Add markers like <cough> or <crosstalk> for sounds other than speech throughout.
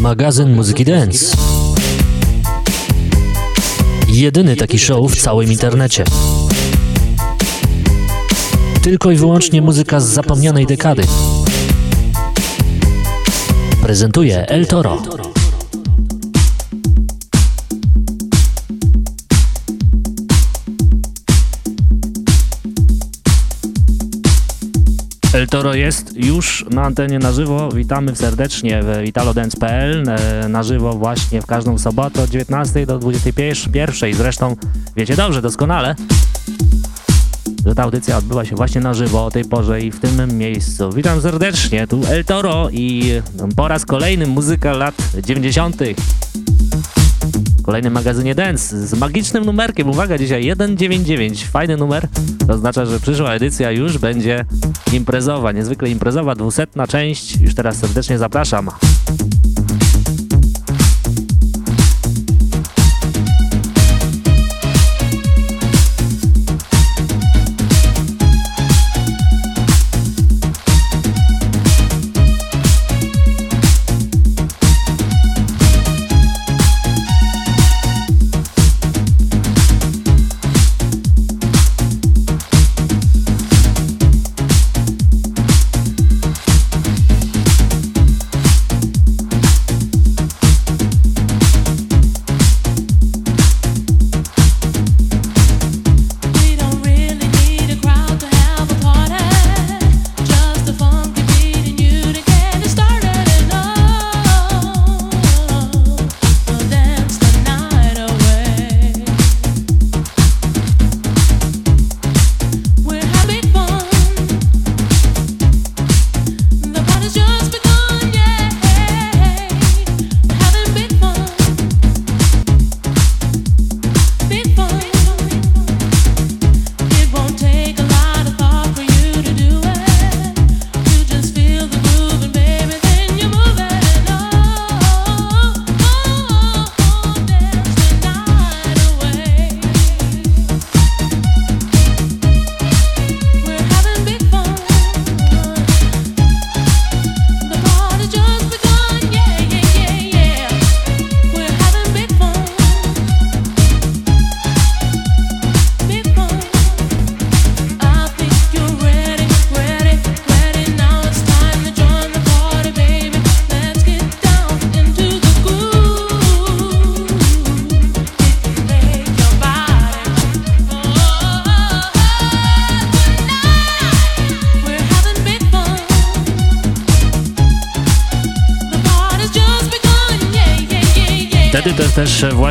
Magazyn Muzyki Dance. Jedyny taki show w całym internecie. Tylko i wyłącznie muzyka z zapomnianej dekady. Prezentuje El Toro. El Toro jest już na antenie na żywo. Witamy serdecznie w italodance.pl e, na żywo właśnie w każdą sobotę od 19 do 21. Zresztą wiecie dobrze, doskonale, że ta audycja odbyła się właśnie na żywo o tej porze i w tym miejscu. Witam serdecznie, tu El Toro i po raz kolejny muzyka lat 90 kolejnym magazynie Dance z magicznym numerkiem. Uwaga, dzisiaj 199. Fajny numer. To oznacza, że przyszła edycja już będzie imprezowa, niezwykle imprezowa, dwusetna część. Już teraz serdecznie zapraszam.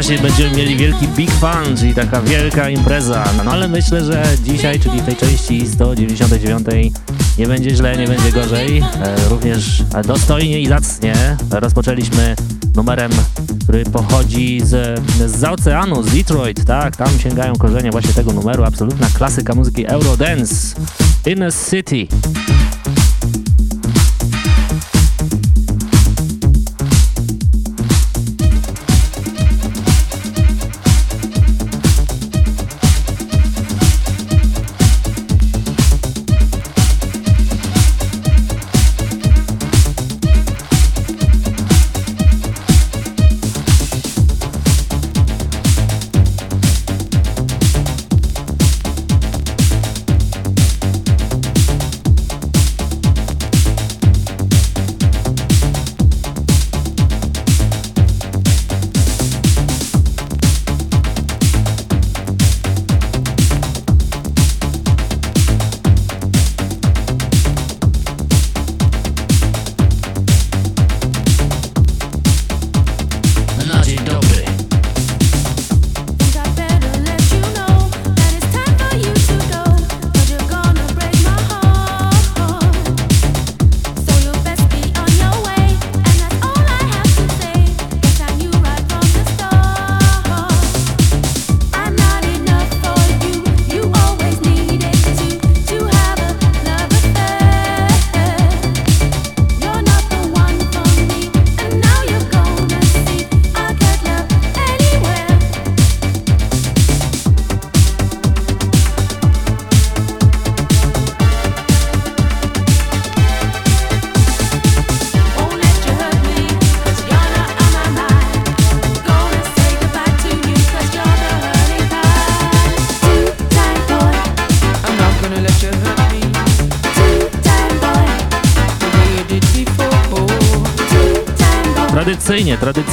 Właśnie będziemy mieli wielki Big Fun, czyli taka wielka impreza. No ale myślę, że dzisiaj, czyli tej części 199 nie będzie źle, nie będzie gorzej. E, również dostojnie i zacnie rozpoczęliśmy numerem, który pochodzi z, z oceanu, z Detroit, tak, tam sięgają korzenie właśnie tego numeru, absolutna klasyka muzyki Eurodance, Inner City.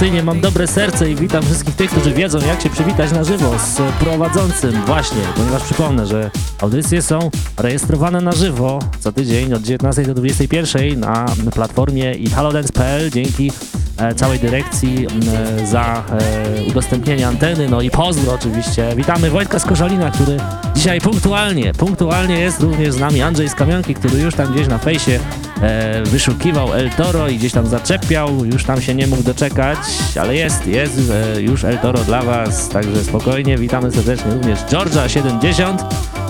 Tradycyjnie, mam dobre serce i witam wszystkich tych, którzy wiedzą jak się przywitać na żywo z prowadzącym. Właśnie, ponieważ przypomnę, że audycje są rejestrowane na żywo co tydzień od 19 do 21 na platformie ithalodance.pl dzięki e, całej dyrekcji za e, udostępnienie anteny, no i pozdro oczywiście. Witamy Wojtka z Koszalina, który dzisiaj punktualnie, punktualnie jest również z nami. Andrzej z Kamionki, który już tam gdzieś na fejsie e, wyszukiwał El Toro i gdzieś tam zaczepiał, już tam się nie mógł doczekać, ale jest, jest e, już El Toro dla Was, także spokojnie, witamy serdecznie również Georgia 70,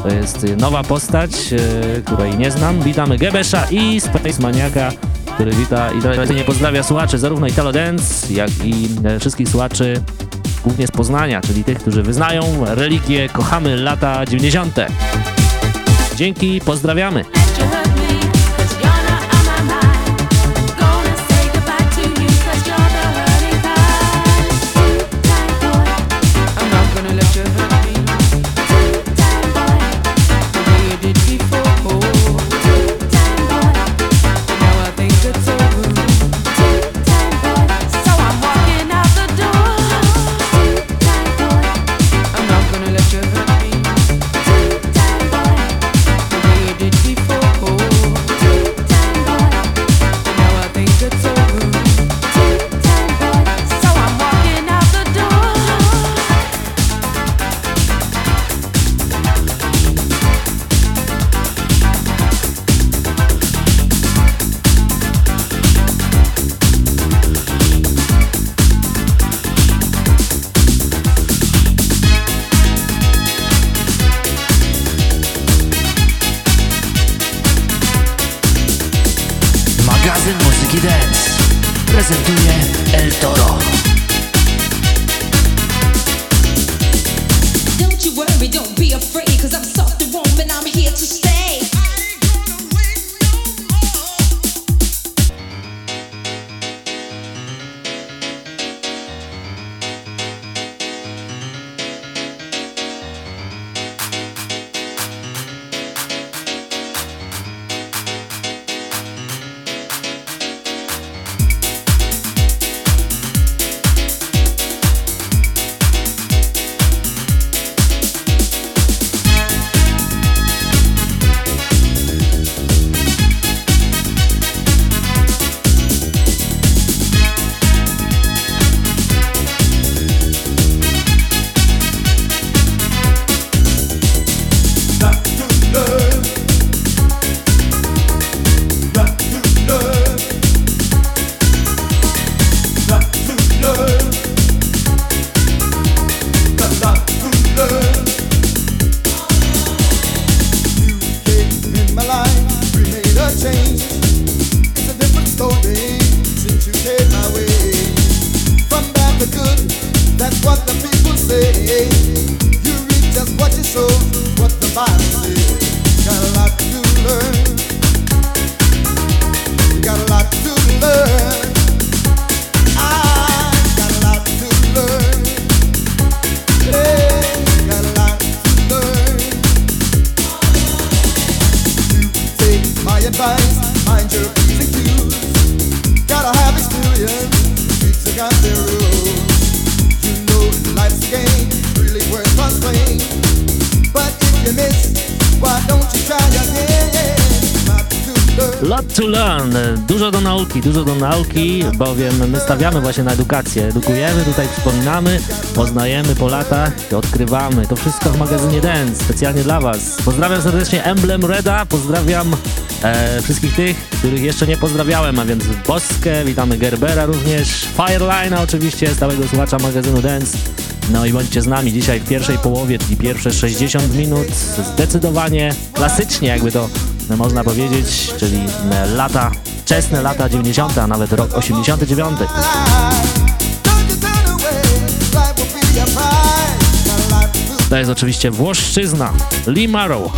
to jest nowa postać, e, której nie znam, witamy Gebesza i Space Maniaka, który wita i tradycyjnie pozdrawia słuchaczy zarówno Italo Dance, jak i e, wszystkich słuchaczy głównie z Poznania, czyli tych, którzy wyznają religię, kochamy lata 90. Dzięki, pozdrawiamy. Dużo do nauki, bowiem my stawiamy właśnie na edukację. Edukujemy, tutaj przypominamy, poznajemy po latach, odkrywamy. To wszystko w magazynie Dance, specjalnie dla Was. Pozdrawiam serdecznie Emblem Reda, pozdrawiam e, wszystkich tych, których jeszcze nie pozdrawiałem, a więc Boskę, witamy Gerbera również, Fireline'a oczywiście, stałego słuchacza magazynu Dance. No i bądźcie z nami dzisiaj w pierwszej połowie, czyli pierwsze 60 minut, zdecydowanie klasycznie jakby to można powiedzieć, czyli lata wczesne lata 90., a nawet rok 89. To jest oczywiście Włoszczyzna, Lee Marrow.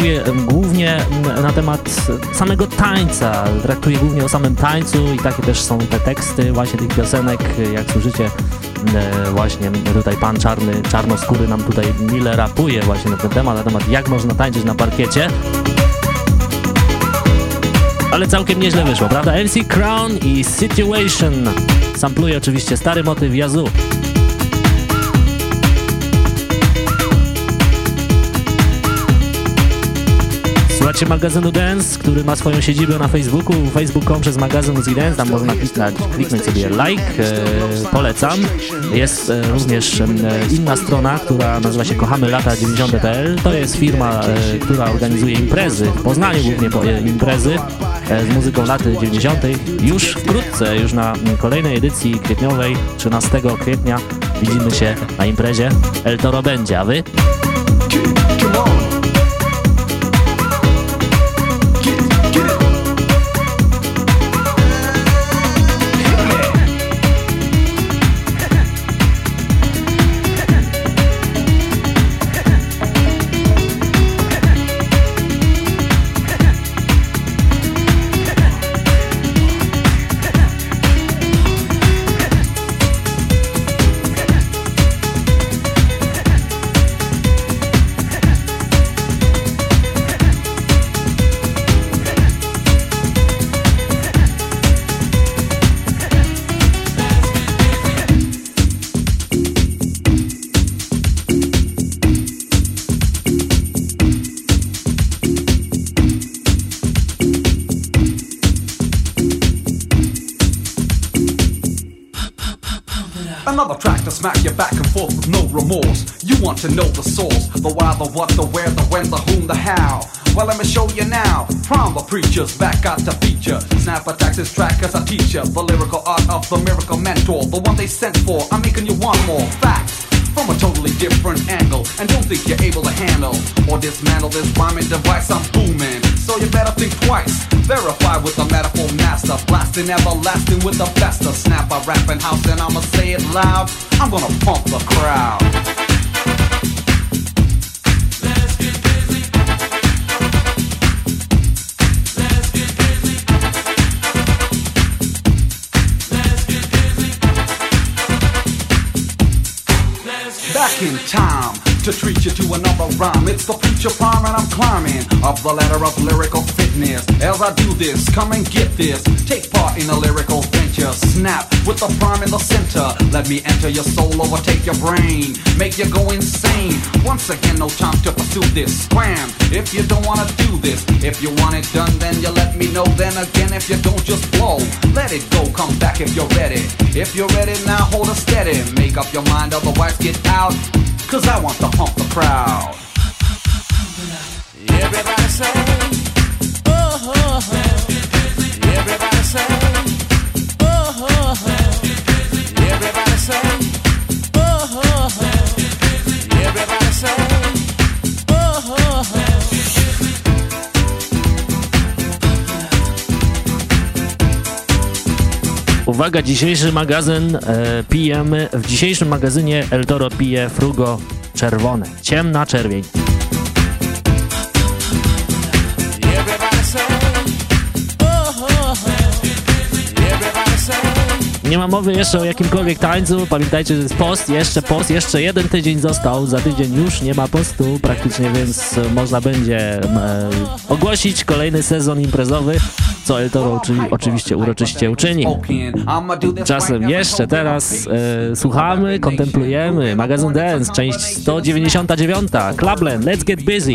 Traktuje głównie na temat samego tańca, traktuje głównie o samym tańcu i takie też są te teksty właśnie tych piosenek, jak słyszycie e, właśnie tutaj pan czarny, czarnoskóry nam tutaj mile rapuje właśnie na ten temat, na temat jak można tańczyć na parkiecie. Ale całkiem nieźle wyszło, prawda? LC Crown i Situation sampluje oczywiście stary motyw Yazoo. Słuchajcie magazynu Dance, który ma swoją siedzibę na Facebooku, facebook.com przez magazyn Muzyki Dance, tam można kliknąć, kliknąć sobie like, e, polecam. Jest e, również e, inna strona, która nazywa się kochamy lata 90.pl. To jest firma, e, która organizuje imprezy, w Poznaniu głównie po, e, imprezy e, z muzyką lat 90. Już wkrótce, już na kolejnej edycji kwietniowej, 13 kwietnia widzimy się na imprezie. El Toro będzie, a wy? Another track to smack you back and forth with no remorse. You want to know the source, the why, the what, the where, the when, the whom, the how. Well, let me show you now. From the preachers back out to feature. Snap attacks his track as a teacher. The lyrical art of the miracle mentor, the one they sent for. I'm making you want more facts from a totally different angle. And don't think you're able to handle or dismantle this rhyming device. I'm booming, so you better think twice. Verify with the metaphor master, blasting everlasting with the best of snap. I rap in house and I'ma say it loud. I'm gonna pump the crowd. Back in time to treat you to another rhyme. It's the future prime and I'm climbing up the ladder of lyrical fitness. As I do this, come and get this. Take part in a lyrical venture. Snap with the prime in the center. Let me enter your soul, overtake your brain, make you go insane. Once again, no time to pursue this. Scram if you don't wanna do this. If you want it done, then you let me know. Then again, if you don't, just blow. Let it go, come back if you're ready. If you're ready now, hold it steady. Make up your mind, otherwise get out. Cause I want to hump the crowd. Everybody say, oh, oh, oh. Everybody say, Uwaga, dzisiejszy magazyn e, pijemy, w dzisiejszym magazynie El Toro pije frugo czerwone, ciemna czerwień. Nie ma mowy jeszcze o jakimkolwiek tańcu. Pamiętajcie, że jest post, jeszcze post, jeszcze jeden tydzień został. Za tydzień już nie ma postu praktycznie, więc można będzie e, ogłosić kolejny sezon imprezowy, co El Toro oczywiście uroczyście uczyni. Czasem jeszcze teraz e, słuchamy, kontemplujemy magazyn Dance, część 199, Clubland, Let's Get Busy.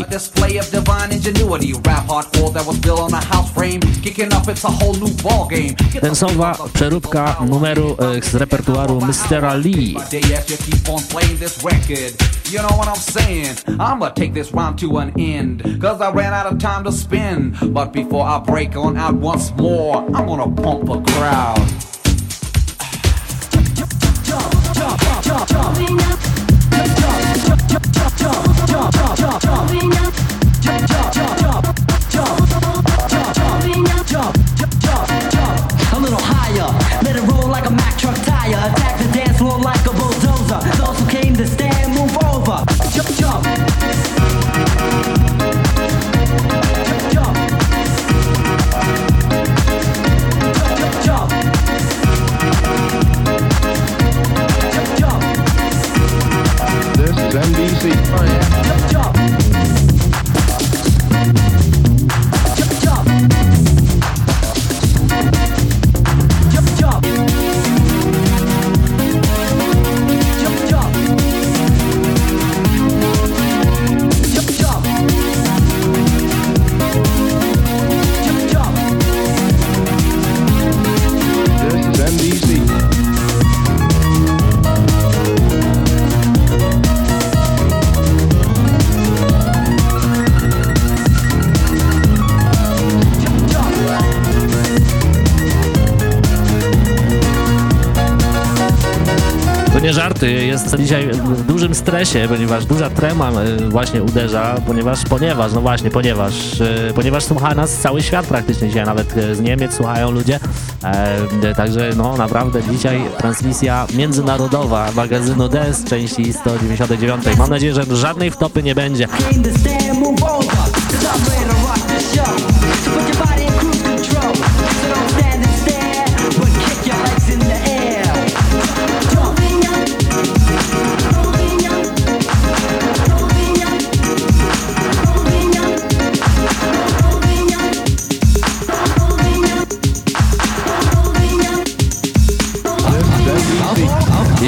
Densowa przeróbka numeru e, z repertuaru Mr. Lee. You know what I'm saying? I'ma take this rhyme to an end. Cause I ran out of time to spend. But before I break on out once more, I'm gonna pump a crowd. Jump, jump, jump, jump, A is jest dzisiaj w dużym stresie, ponieważ duża trema e, właśnie uderza, ponieważ, ponieważ, no właśnie, ponieważ, e, ponieważ słucha nas cały świat praktycznie dzisiaj, nawet e, z Niemiec słuchają ludzie, także no naprawdę dzisiaj transmisja międzynarodowa magazynu DS części 199. Mam nadzieję, że żadnej wtopy nie będzie.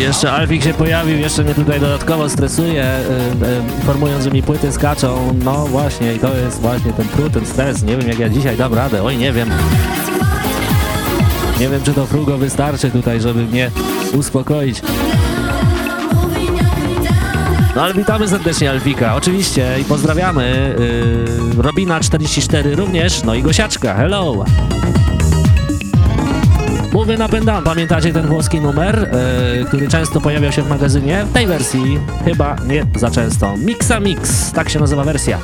Jeszcze Alfik się pojawił, jeszcze mnie tutaj dodatkowo stresuje, y, y, informując, że mi płyty skaczą. No właśnie, i to jest właśnie ten trud, ten stres. Nie wiem, jak ja dzisiaj dam radę. Oj, nie wiem. Nie wiem, czy to frugo wystarczy tutaj, żeby mnie uspokoić. No ale witamy serdecznie Alfika, oczywiście i pozdrawiamy yy, Robina44 również, no i Gosiaczka, hello! Mówię napędam, pamiętacie ten włoski numer, yy, który często pojawiał się w magazynie? W tej wersji chyba nie za często. Mixa Mix, tak się nazywa wersja.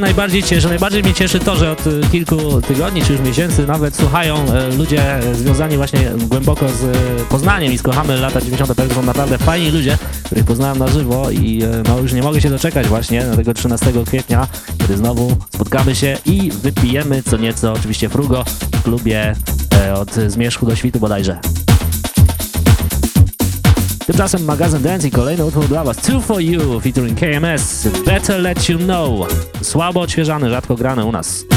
Najbardziej cieszy? Najbardziej mnie cieszy to, że od y, kilku tygodni czy już miesięcy nawet słuchają e, ludzie e, związani właśnie głęboko z Poznaniem i z Kochamy lata 90. To są naprawdę fajni ludzie, których poznałem na żywo i no już nie mogę się doczekać właśnie na tego 13 kwietnia, kiedy znowu spotkamy się i wypijemy co nieco, oczywiście frugo w klubie e, od Zmierzchu do Świtu bodajże. Tymczasem magazyn Dance i kolejny utwór dla Was. Two for You featuring KMS. Better Let You Know. Słabo odświeżany, rzadko grany u nas.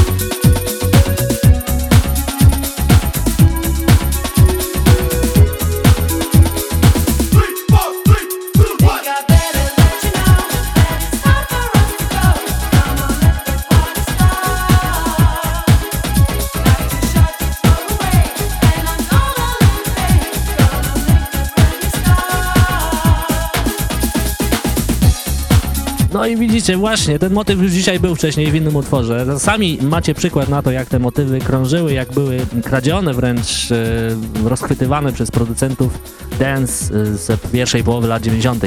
No i widzicie, właśnie, ten motyw już dzisiaj był wcześniej w innym utworze. Sami macie przykład na to, jak te motywy krążyły, jak były kradzione wręcz, e, rozchwytywane przez producentów dance e, z pierwszej połowy lat 90.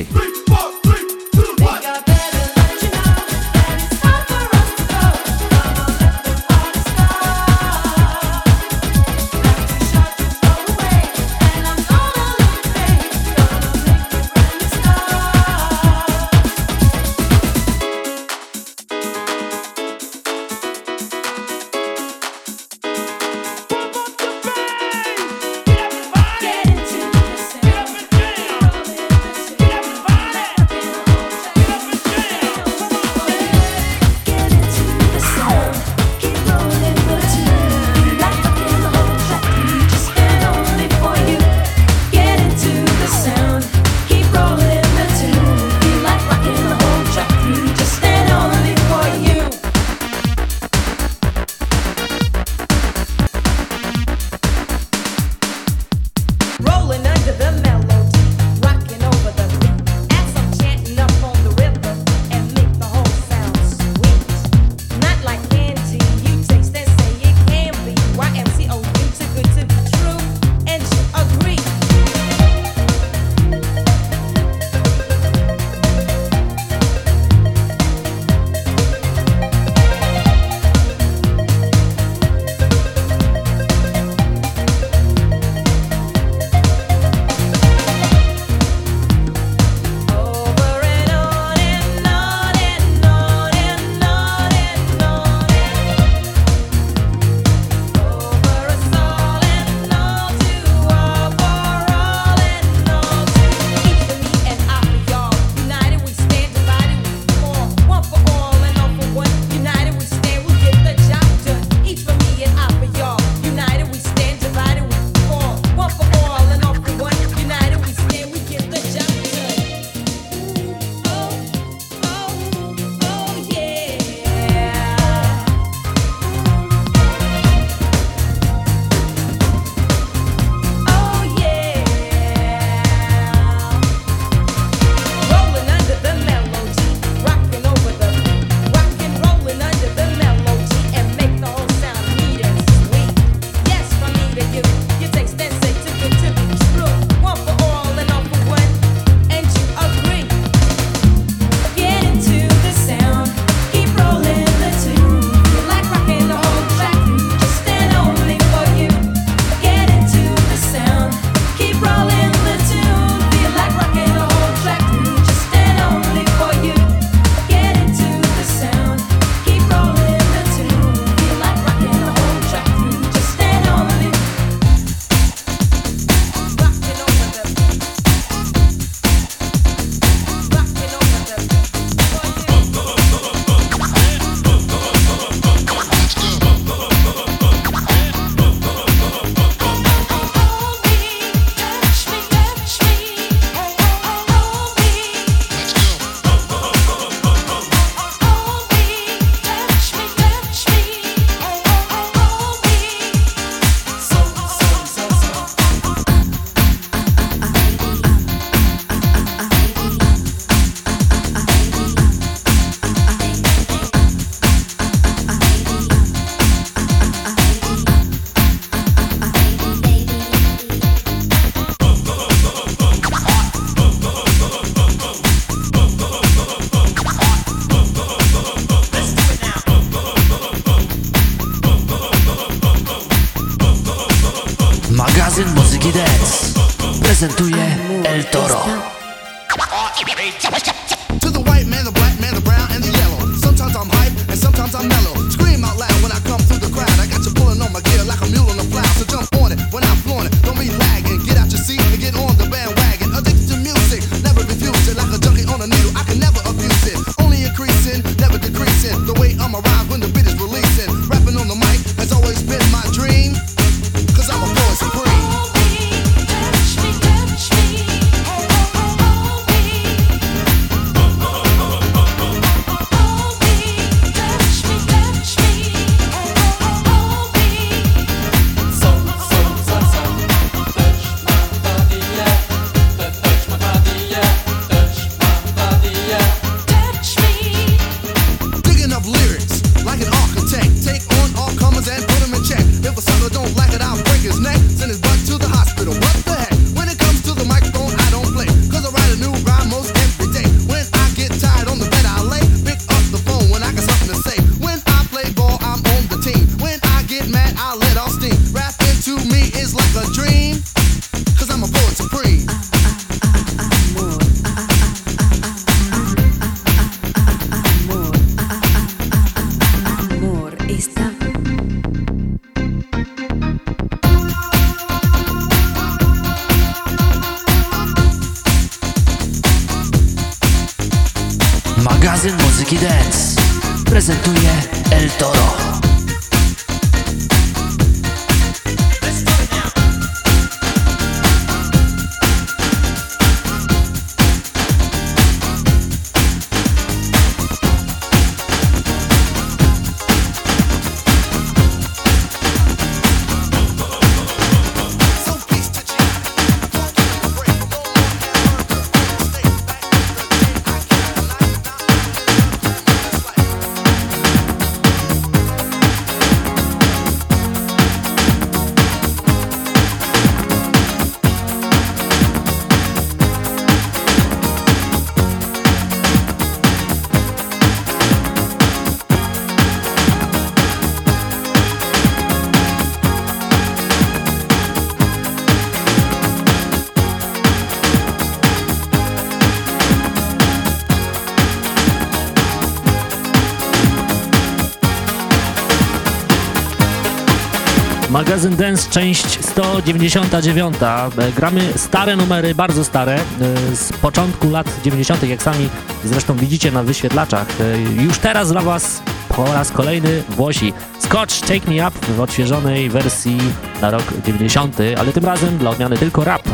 Jazz Dance, część 199. E, gramy stare numery, bardzo stare, e, z początku lat 90., jak sami zresztą widzicie na wyświetlaczach. E, już teraz dla Was po raz kolejny Włosi. Scotch Take Me Up w odświeżonej wersji na rok 90., ale tym razem dla odmiany tylko rap.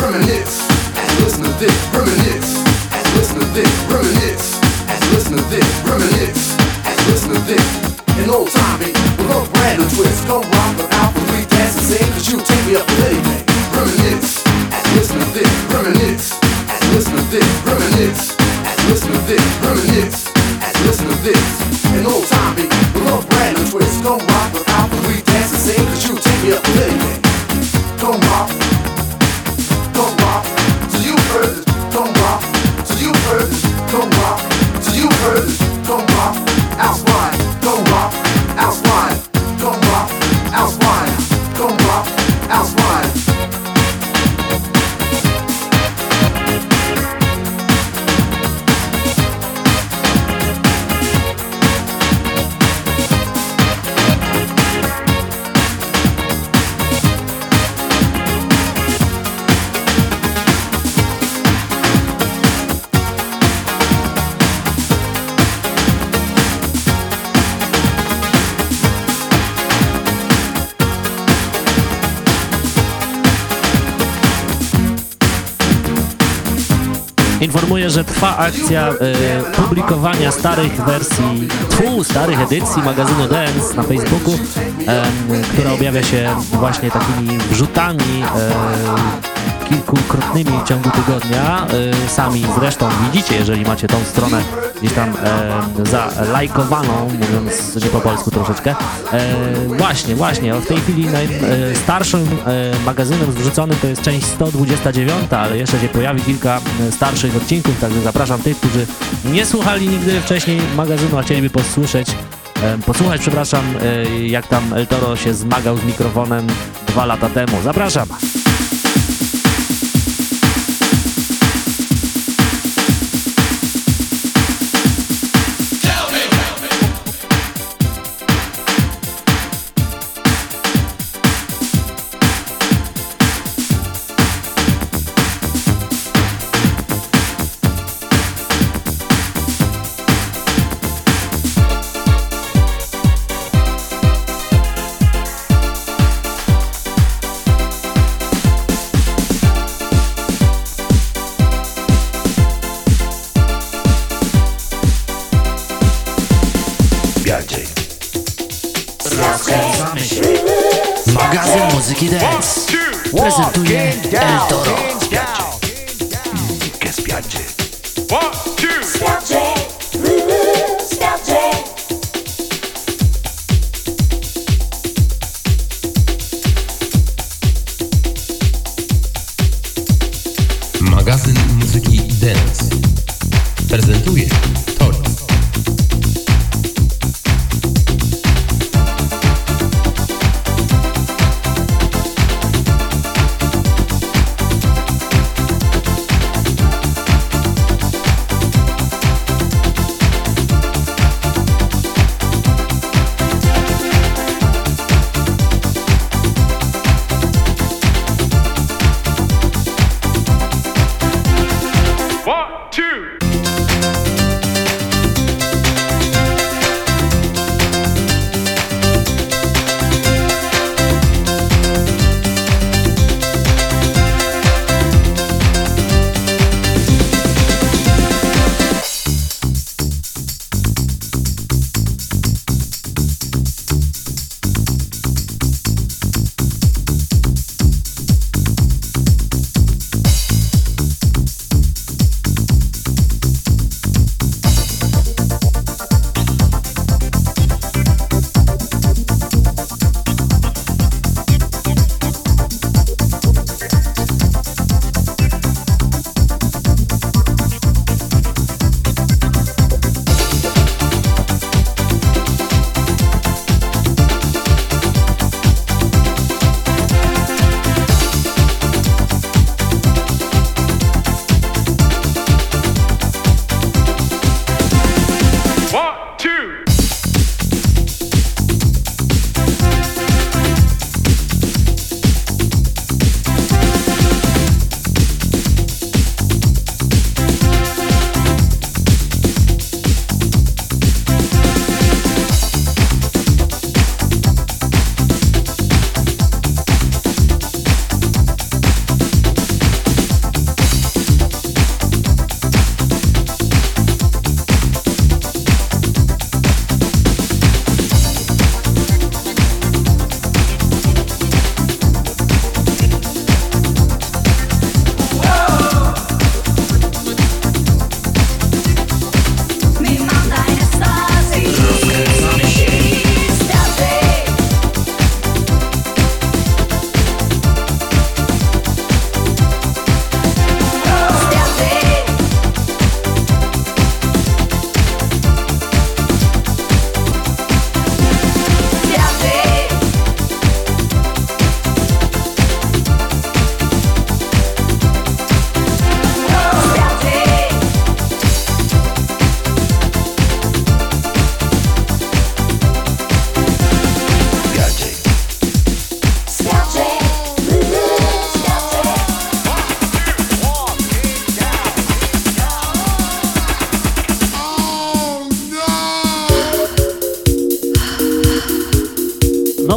reminisce and listen to this, reminisce and listen to this. trwa akcja e, publikowania starych wersji, tfu, starych edycji magazynu Dance na Facebooku, e, która objawia się właśnie takimi wrzutami e, kilkukrotnymi w ciągu tygodnia. E, sami zresztą widzicie, jeżeli macie tą stronę gdzieś tam e, zalajkowaną, mówiąc nie po polsku troszeczkę. E, właśnie, właśnie, w tej chwili najstarszym e, magazynem wrzuconym to jest część 129, ale jeszcze się pojawi kilka e, starszych odcinków, także zapraszam tych, którzy nie słuchali nigdy wcześniej magazynu, a chcieliby posłyszeć e, posłuchać, przepraszam, e, jak tam El Toro się zmagał z mikrofonem dwa lata temu. Zapraszam!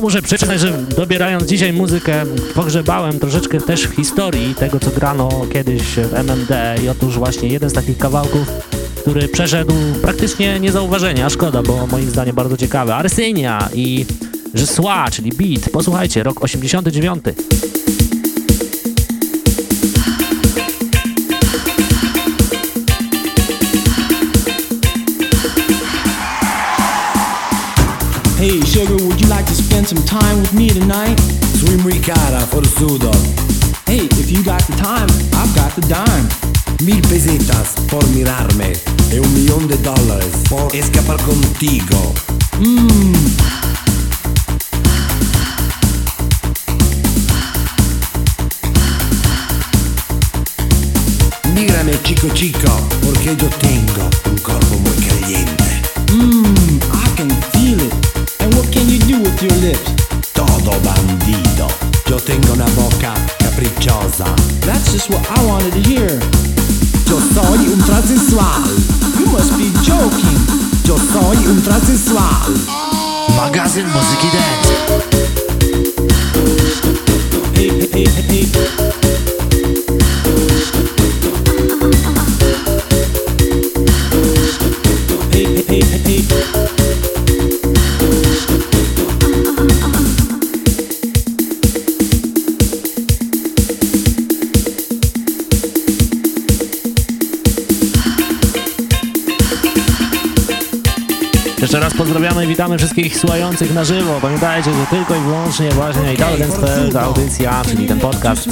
Muszę przyznać, że dobierając dzisiaj muzykę, pogrzebałem troszeczkę też historii tego, co grano kiedyś w MMD i otóż właśnie jeden z takich kawałków, który przeszedł praktycznie niezauważenia, a szkoda, bo moim zdaniem bardzo ciekawy. Arsenia i że Sła, czyli beat. Posłuchajcie, rok 89. Spend some time with me tonight? Soy muy cara, forzudo. Hey, if you got the time, I've got the dime. Mil pesetas por mirarme y un millón de dólares por escapar contigo. Mmm. Mírame chico chico, porque yo tengo un corpo capricciosa. That's just what I wanted to hear. Yo soy un transexual. You must be joking. Yo soy un transexual. Magazyn muzyki dance. Hey, hey, hey, hey. Witamy wszystkich słuchających na żywo. Pamiętajcie, że tylko i wyłącznie właśnie italodance.pl ta audycja, czyli ten podcast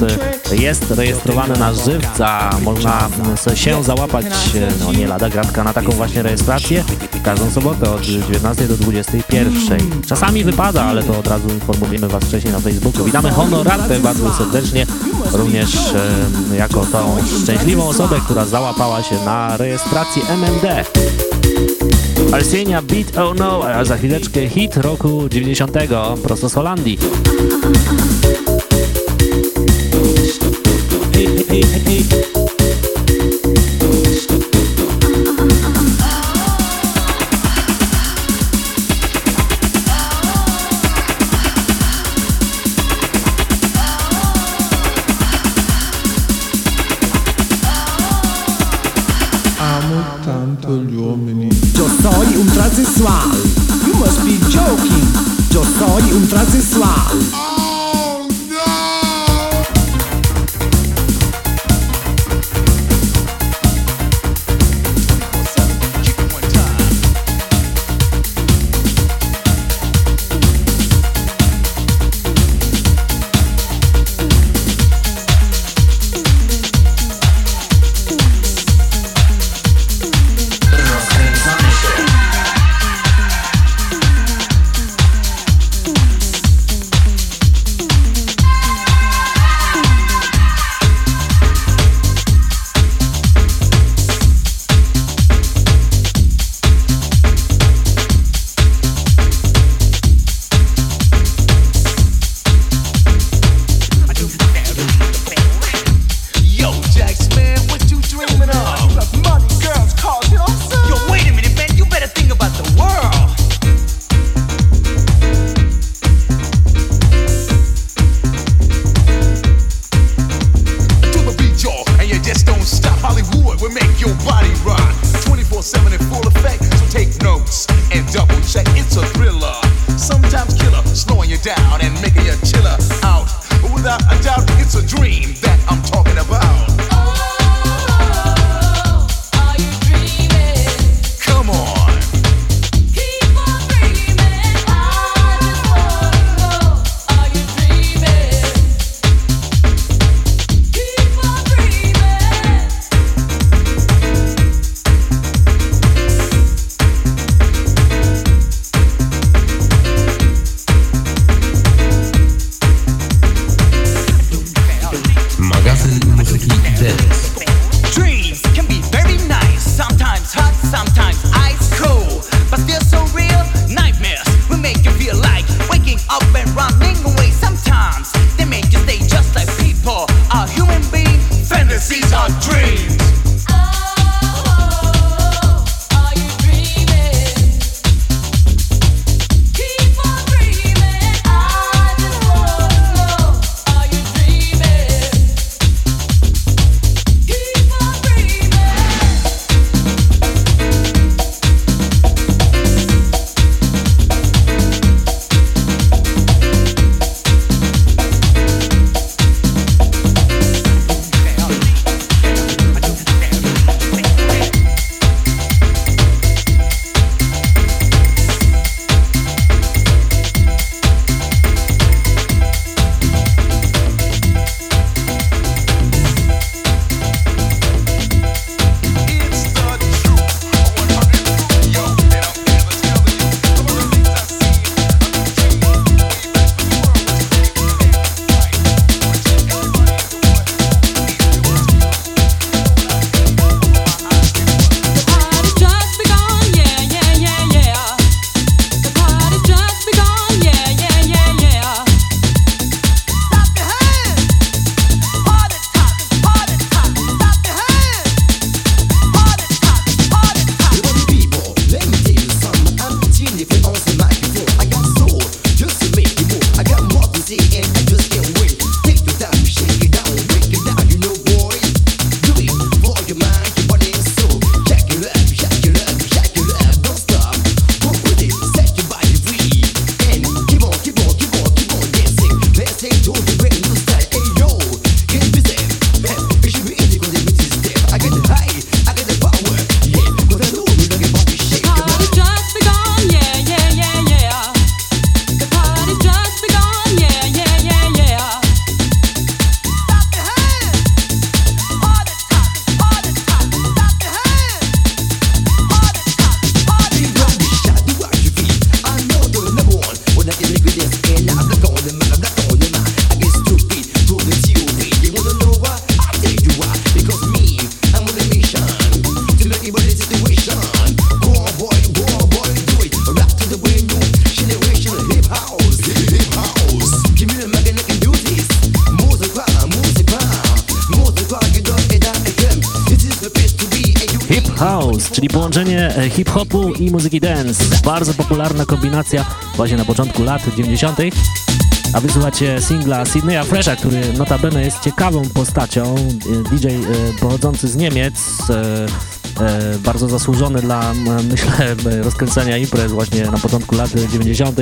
e, jest rejestrowany na żywca. Można się załapać, e, no nie lada gratka, na taką właśnie rejestrację każdą sobotę od 19 do 21. Czasami wypada, ale to od razu informujemy Was wcześniej na Facebooku. Witamy Honoratę bardzo serdecznie, również e, jako tą szczęśliwą osobę, która załapała się na rejestrację MMD. Alsienia Beat Oh No, a za chwileczkę hit roku 90 prosto z Holandii. Połączenie e, hip-hopu i muzyki dance. Bardzo popularna kombinacja właśnie na początku lat 90. A wysłuchacie singla Sydneya Fresha, który notabene jest ciekawą postacią. E, DJ e, pochodzący z Niemiec, bardzo zasłużony dla, myślę, rozkręcania imprez właśnie na początku lat 90.,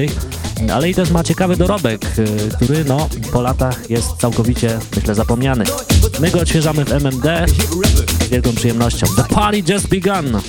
ale i też ma ciekawy dorobek, który no po latach jest całkowicie, myślę, zapomniany. My go odświeżamy w MMD wielką przyjemnością. The party just begun!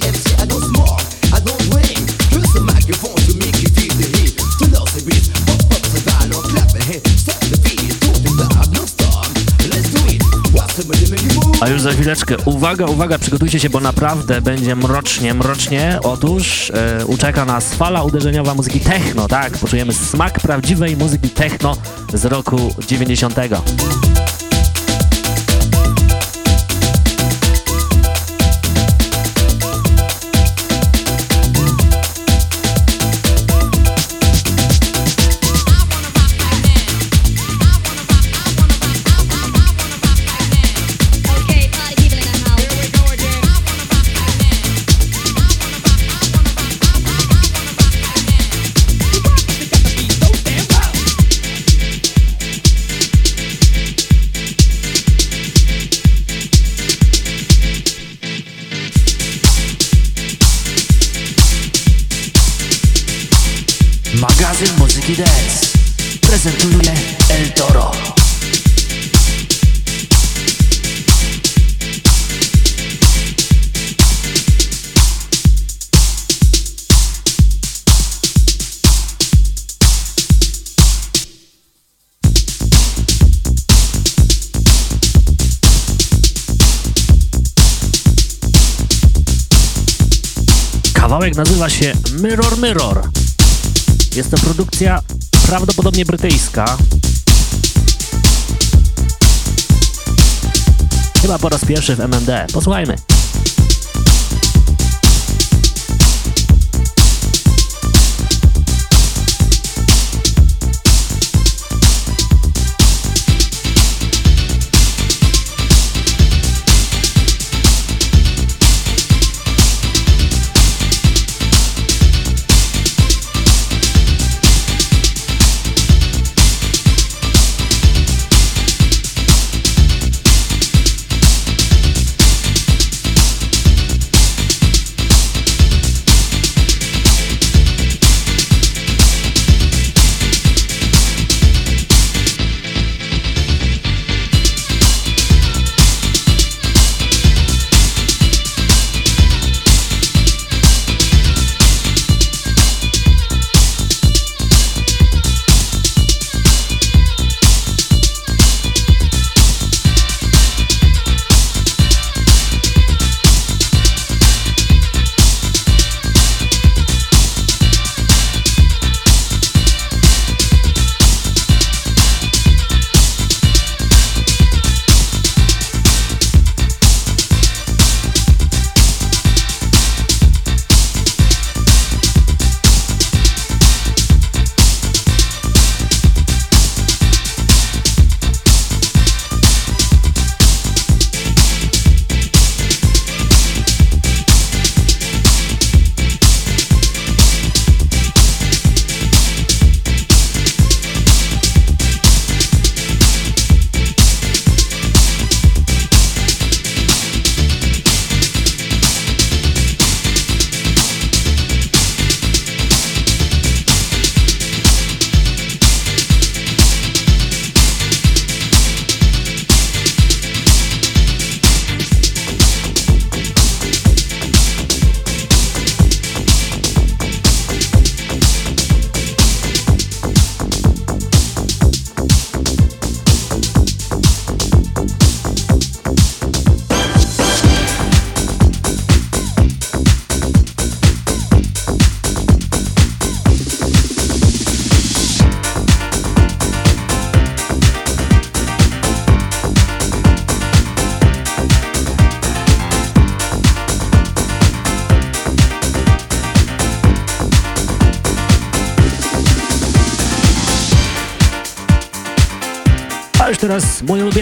A już za chwileczkę, uwaga, uwaga, przygotujcie się, bo naprawdę będzie mrocznie, mrocznie. Otóż e, uczeka nas fala uderzeniowa muzyki techno, tak? Poczujemy smak prawdziwej muzyki techno z roku 90. Magazyn Muzyki Dance prezentuje El Toro. Kawałek nazywa się Mirror Mirror. Jest to produkcja prawdopodobnie brytyjska. Chyba po raz pierwszy w MMD. Posłuchajmy.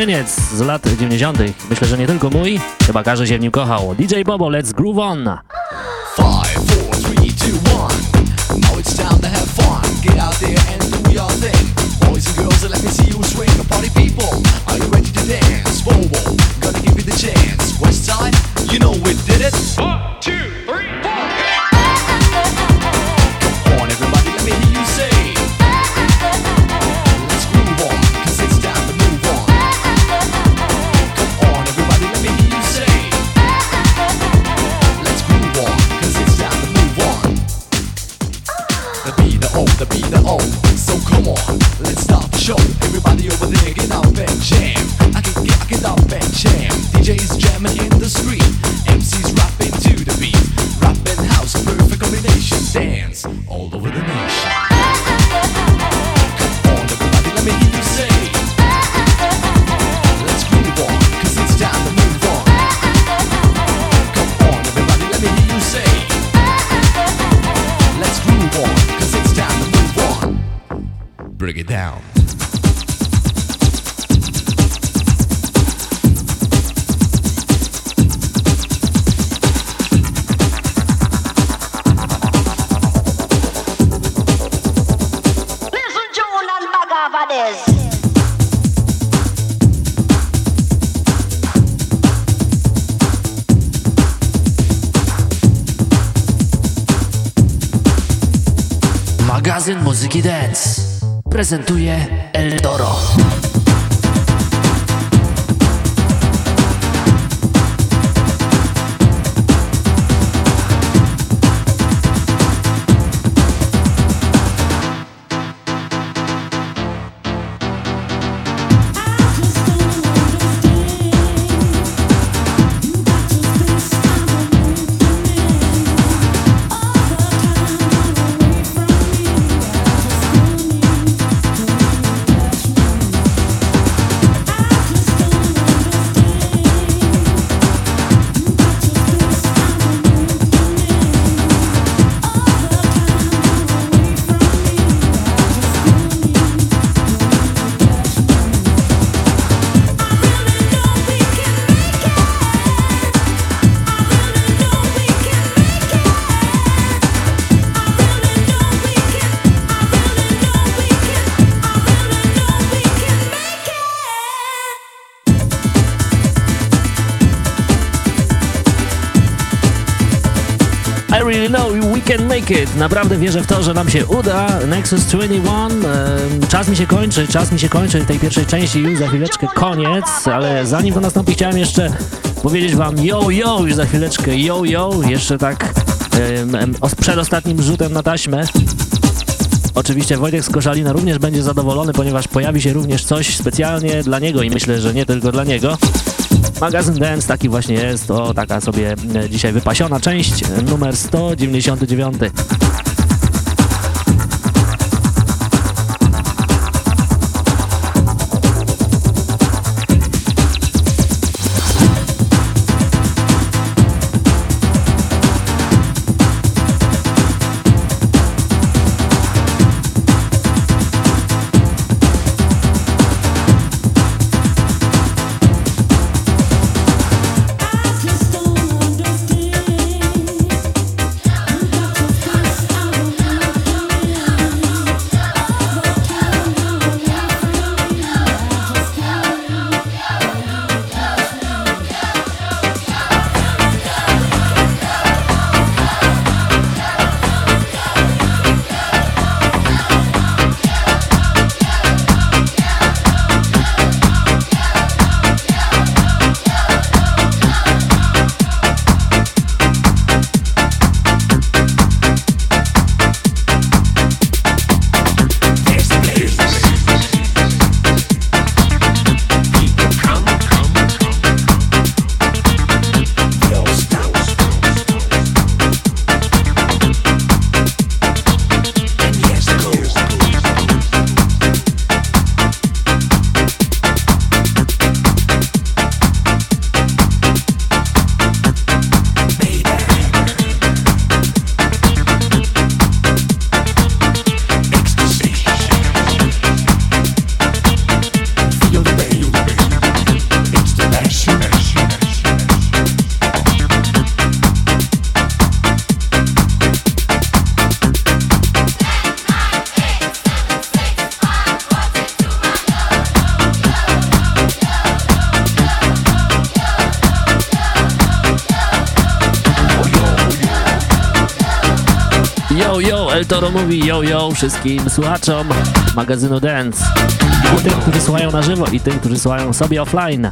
Ulubieniec z lat 90. Myślę, że nie tylko mój, chyba każdy się w nim kochał. DJ Bobo, let's groove on! Five, four, three, two, one. Now it's time to have fun. Get out there and do your thing. Boys and girls, let me see you swing. Naprawdę wierzę w to, że nam się uda. Nexus 21. em, Czas mi się kończy, czas mi się kończy tej pierwszej części. Już za chwileczkę koniec, ale zanim to nastąpi, chciałem jeszcze powiedzieć wam yo, yo, już za chwileczkę yo, yo. Jeszcze tak o- przed ostatnim rzutem na taśmę. Oczywiście Wojtek z Koszalina również będzie zadowolony, ponieważ pojawi się również coś specjalnie dla niego i myślę, że nie tylko dla niego. Magazyn Dance taki właśnie jest, to taka sobie e, dzisiaj wypasiona część, e, numer 199. Toro mówi yo yo wszystkim słuchaczom magazynu Dance. I tym, którzy słuchają na żywo i tym, którzy słuchają sobie offline.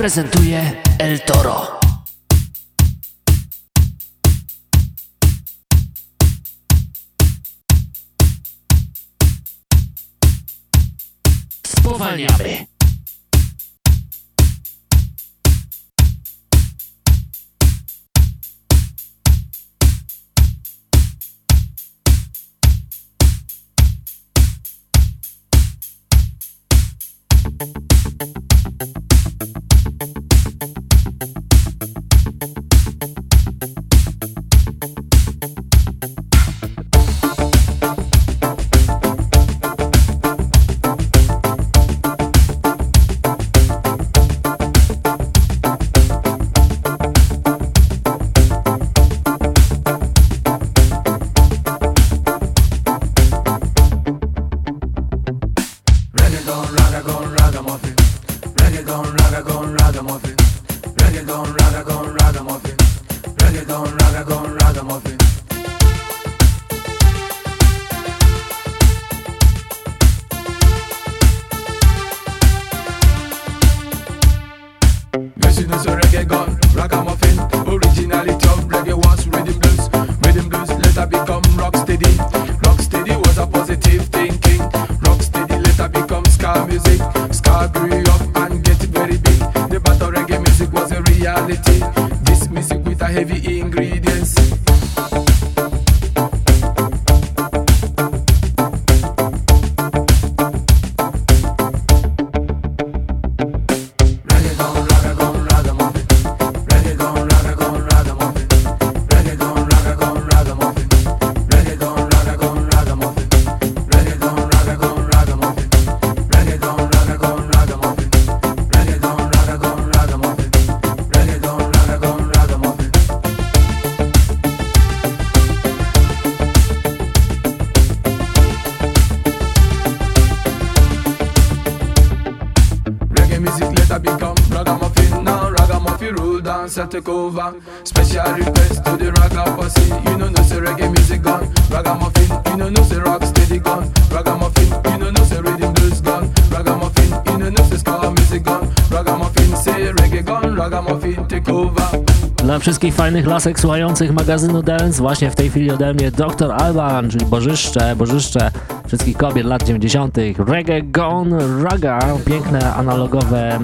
apresentou. Special request to the ragamuffin You know no say reggae music gone. You know no say rock steady gone. You know no say rhythm blues gone. You know no say ska music gone. Say reggae gone. Take over. Dla wszystkich fajnych lasek słuchających magazynu Dance właśnie w tej chwili ode mnie Dr. Alban, czyli bożyszcze, bożyszcze wszystkich kobiet lat 90. Reggae Gone Raga, piękne analogowe e,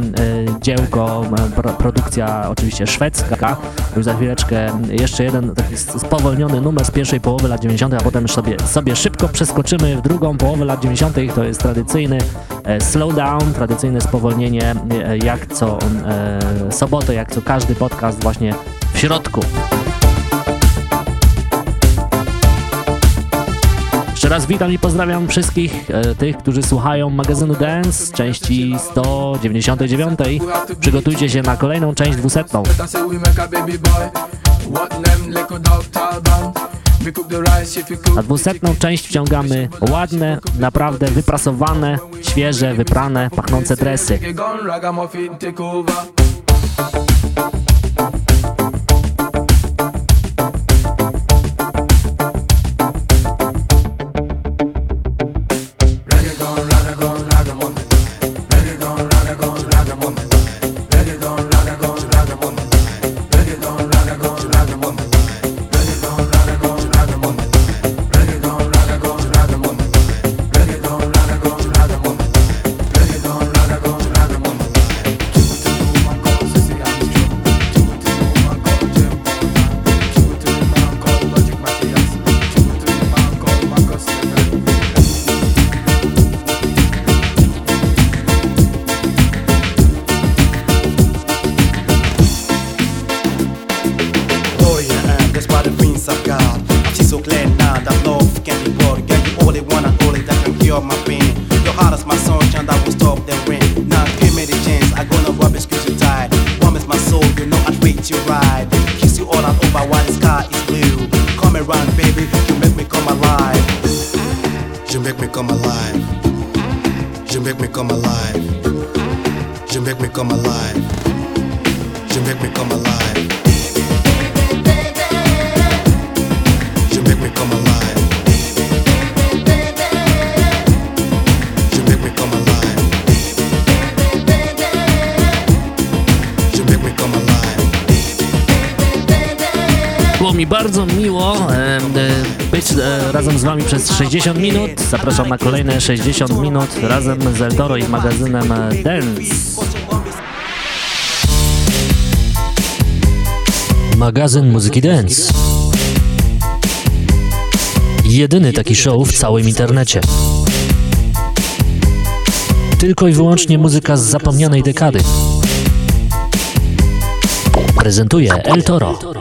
dziełko, e, pro, produkcja oczywiście szwedzka. Już za chwileczkę jeszcze jeden taki spowolniony numer z pierwszej połowy lat 90., a potem sobie, sobie szybko przeskoczymy w drugą połowę lat 90. To jest tradycyjny e, slowdown, tradycyjne spowolnienie e, jak co e, sobotę, jak co każdy podcast właśnie w środku. Jeszcze raz witam i pozdrawiam wszystkich e, tych, którzy słuchają magazynu Dance części 199. Przygotujcie się na kolejną część 200. Na 200 część wciągamy ładne, naprawdę wyprasowane, świeże, wyprane, pachnące dresy. You know I'd wait you right. Kiss you all and over while the sky is blue. Come around, baby, you make me come alive. You make me come alive. You make me come alive. You make me come alive. You make me come alive. Mi bardzo miło e, być e, razem z Wami przez 60 minut. Zapraszam na kolejne 60 minut razem z Eldoro i magazynem e, Dance. Magazyn muzyki Dance. Jedyny taki show w całym internecie. Tylko i wyłącznie muzyka z zapomnianej dekady. Prezentuje El Toro.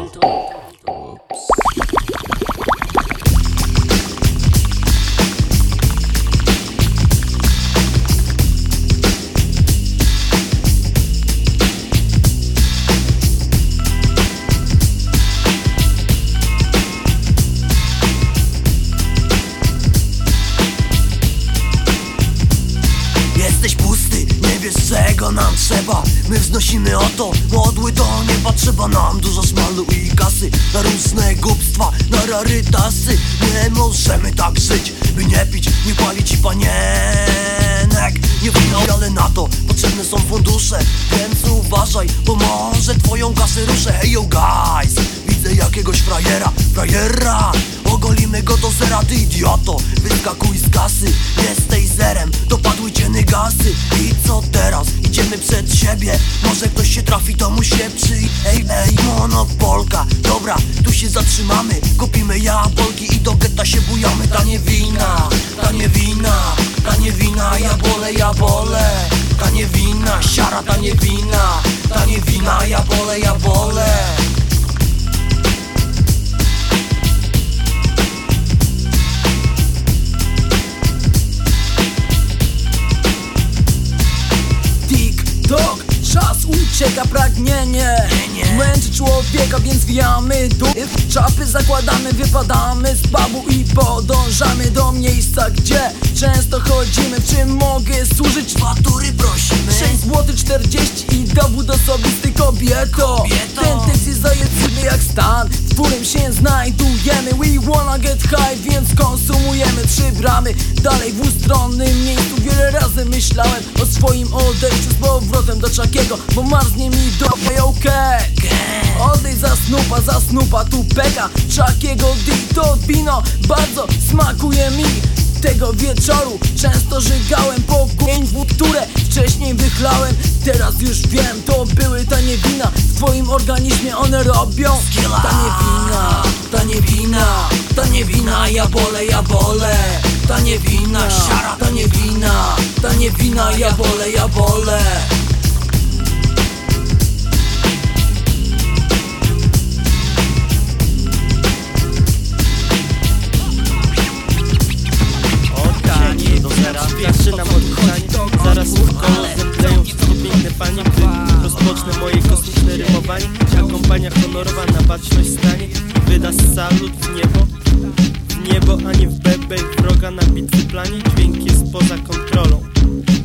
Wznosimy oto, modły do nieba. Trzeba nam dużo szmalu i kasy Na różne głupstwa, na rarytasy. Nie możemy tak żyć, by nie pić, nie palić i panienek. Nie wino, ale na to potrzebne są fundusze Więc uważaj, bo może twoją kasę ruszę. Hey yo guys, widzę jakiegoś frajera, frajera. Ogolimy go do zera, ty idioto Wyskakuj Teraz już wiem, to były tanie wina W twoim organizmie one robią. Tanie wina, tanie wina Tanie wina, ja bolę, ja bolę Tanie wina, siara, tanie wina Tanie wina, ja bolę, ja bolę publiczność stanie wydasz salut w niebo. W niebo, a nie w bebej Wroga na bitwy planie Dźwięk jest poza kontrolą.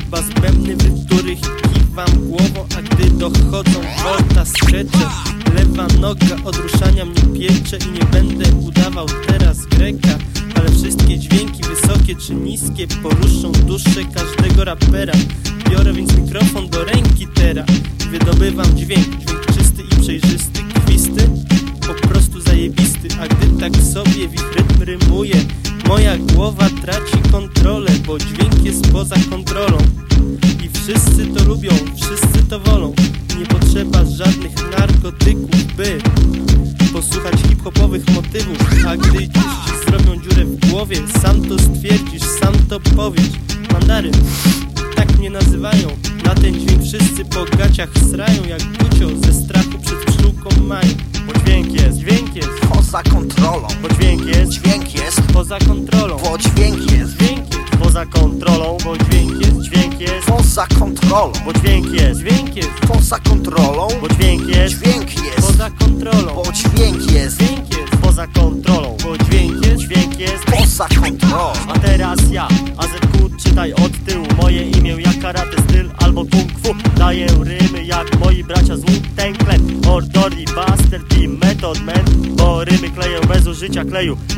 Bas bębny, w których kiwam głową A gdy dochodzą wolta skrzecze Lewa noga od ruszania mnie piecze I nie będę udawał teraz Greka Ale wszystkie dźwięki wysokie czy niskie Poruszą duszę każdego rapera.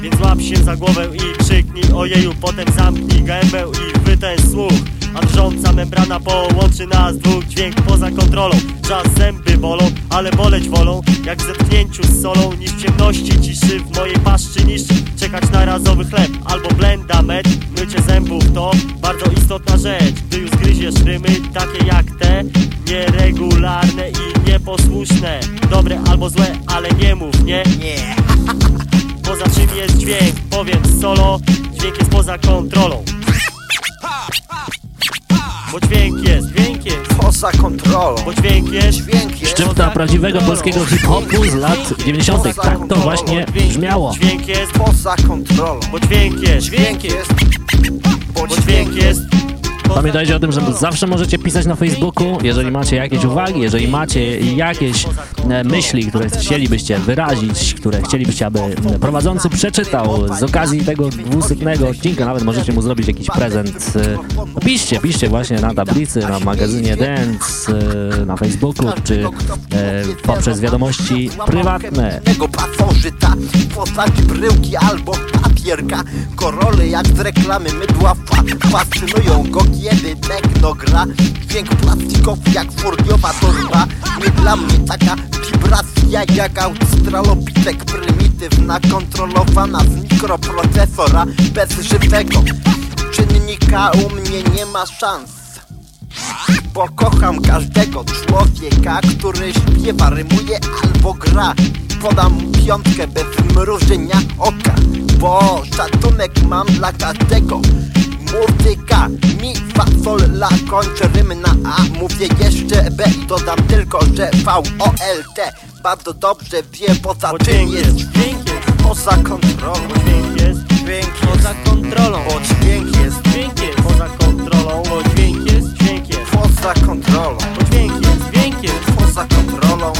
Więc łap się za głowę i krzyknij ojeju. Potem zamknij gębę i wytęż słuch. A drżąca membrana połączy nas dwóch Dźwięk poza kontrolą. Czas zęby bolą, ale boleć wolą. Jak w zetknięciu z solą Niż ciemności. Ciszy w mojej paszczy niszczy. Czekać na razowy chleb albo blenda med dźwięk jest, Dźwięk jest. Szczypta prawdziwego polskiego hip-hopu z lat 90. Tak to właśnie brzmiało. dźwięk jest. Poza kontrolą. Bo dźwięk jest, dźwięk jest. Bo Bo dźwięk jest Pamiętajcie o tym, że zawsze możecie pisać na Facebooku, jeżeli macie jakieś uwagi, jeżeli macie jakieś e, myśli, które chcielibyście wyrazić, które chcielibyście, aby prowadzący przeczytał z okazji tego dwusytnego odcinka, nawet możecie mu zrobić jakiś prezent. E, Piszcie, piszcie właśnie na tablicy, na magazynie Dance, e, na Facebooku, czy poprzez wiadomości prywatne. Pasożyta w postaci bryłki albo Korole jak z reklamy mydła fa. Fascynują go kiedy techno gra. Dźwięk plastikowy jak furdiowa torba. Nie dla mnie taka wibracja jak australopitek Prymitywna, kontrolowana z mikroprocesora. Bez żywego czynnika u mnie nie ma szans. Bo kocham każdego człowieka, który śpiewa, rymuje albo gra Podam piątkę bez mrużenia oka. Bo szacunek mam dla każdego. Muzyka Mi, fa, sol, la, kończę rym na A. Mówię jeszcze B i dodam tylko, że V, O, L, T. Bardzo dobrze wie poza Bo czym dźwięk jest dźwięk. jest Poza kontrolą. Bo dźwięk jest, Dźwięk poza kontrolą. Bo dźwięk jest Dźwięk jest. Poza kontrolą. Bo dźwięk jest, dźwięk jest Poza kontrolą. Bo dźwięk jest, dźwięk jest Poza kontrolą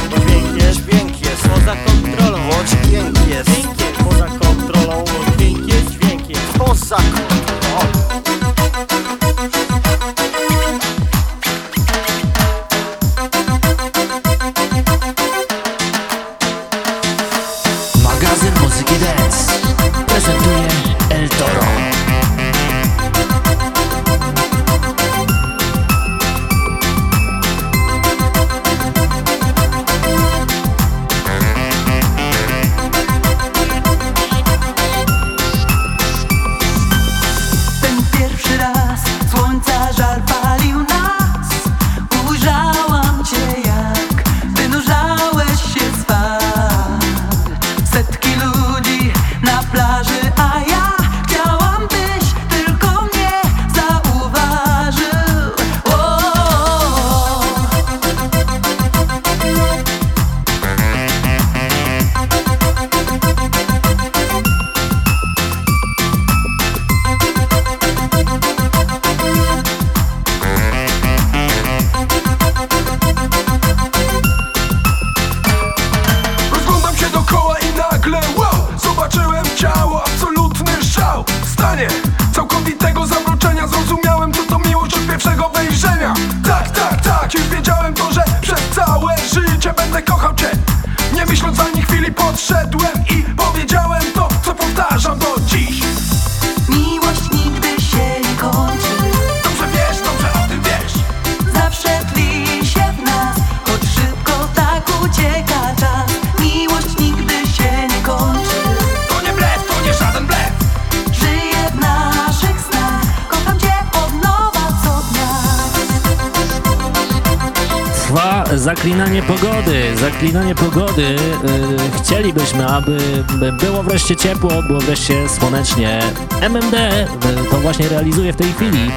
aby by było wreszcie ciepło, było wreszcie słonecznie. MMD yy, to właśnie realizuje w tej chwili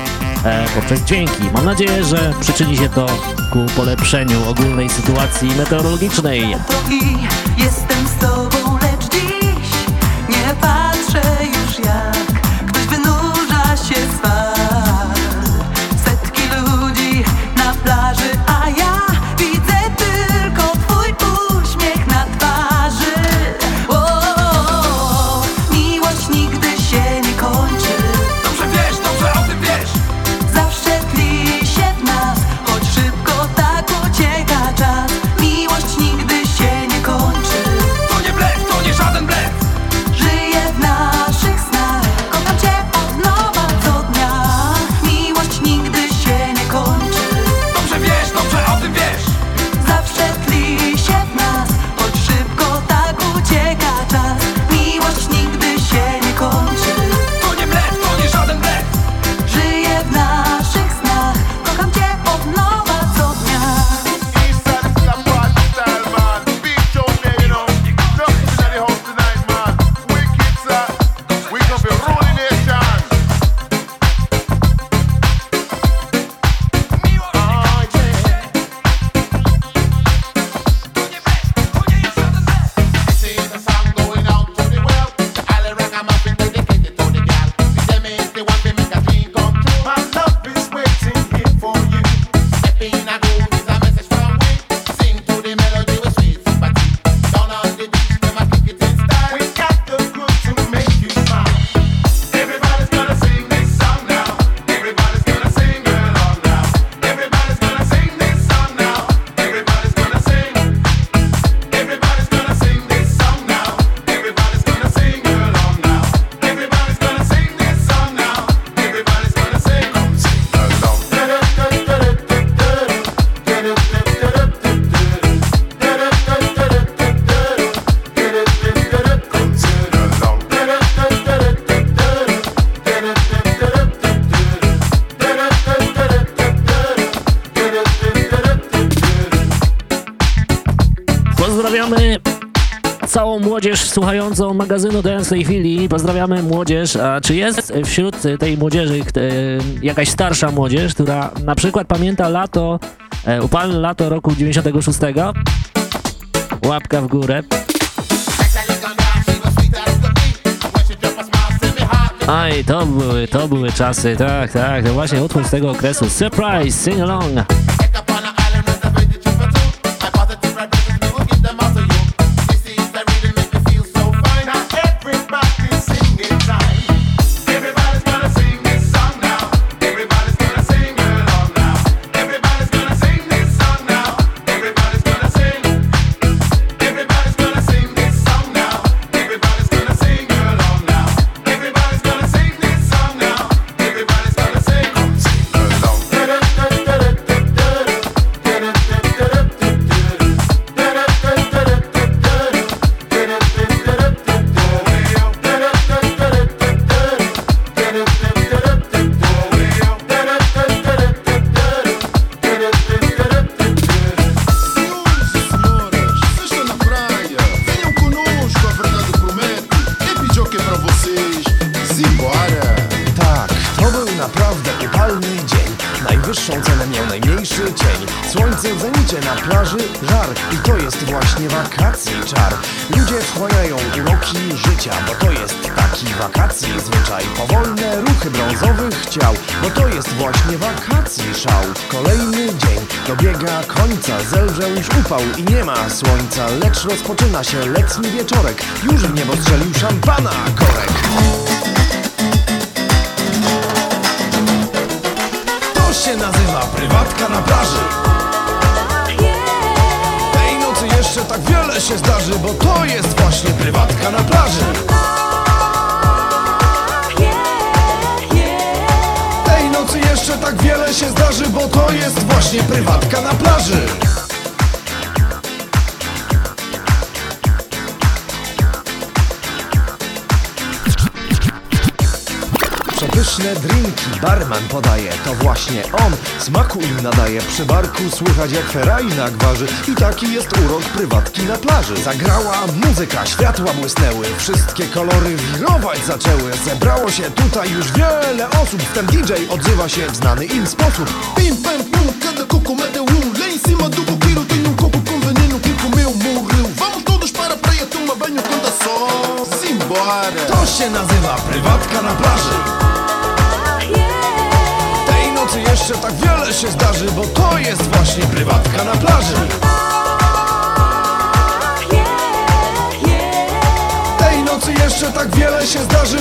e, poprzez dźwięki. Mam nadzieję, że przyczyni się to ku polepszeniu ogólnej sytuacji meteorologicznej. Słuchającą magazynu Dance tej chwili. Pozdrawiamy młodzież. A czy jest wśród tej młodzieży e, jakaś starsza młodzież, która na przykład pamięta lato, e, upalne lato roku 96? Łapka w górę. Aj, to były, to były czasy, tak, tak, to właśnie utwór z tego okresu. Surprise, sing along. Szał. Kolejny dzień dobiega końca, zelżał już upał i nie ma słońca, lecz rozpoczyna się letni wieczorek. Już w niebo strzelił szampana korek. To się nazywa prywatka na plaży Tej nocy jeszcze tak wiele się zdarzy Bo to jest właśnie prywatka na plaży tak wiele się zdarzy Bo to jest właśnie prywatka na plaży Przepyszne drinki. Barman podaje To właśnie on. Smaku im nadaje. Przy barku słychać jak feraj na gwarzy. I taki jest urok prywatki na plaży. Zagrała muzyka, światła błysnęły. Wszystkie kolory wirować zaczęły. Zebrało się tutaj już wiele osób. Ten DJ odzywa się w znany im sposób. Pim pam pum, cada coco mete um Lá em cima do coqueiro tem um coco com veneno Quem Vamos todos para a praia tomar banho canta só Simbora To się nazywa prywatka na plaży jeszcze tak wiele się zdarzy Bo to jest właśnie prywatka na plaży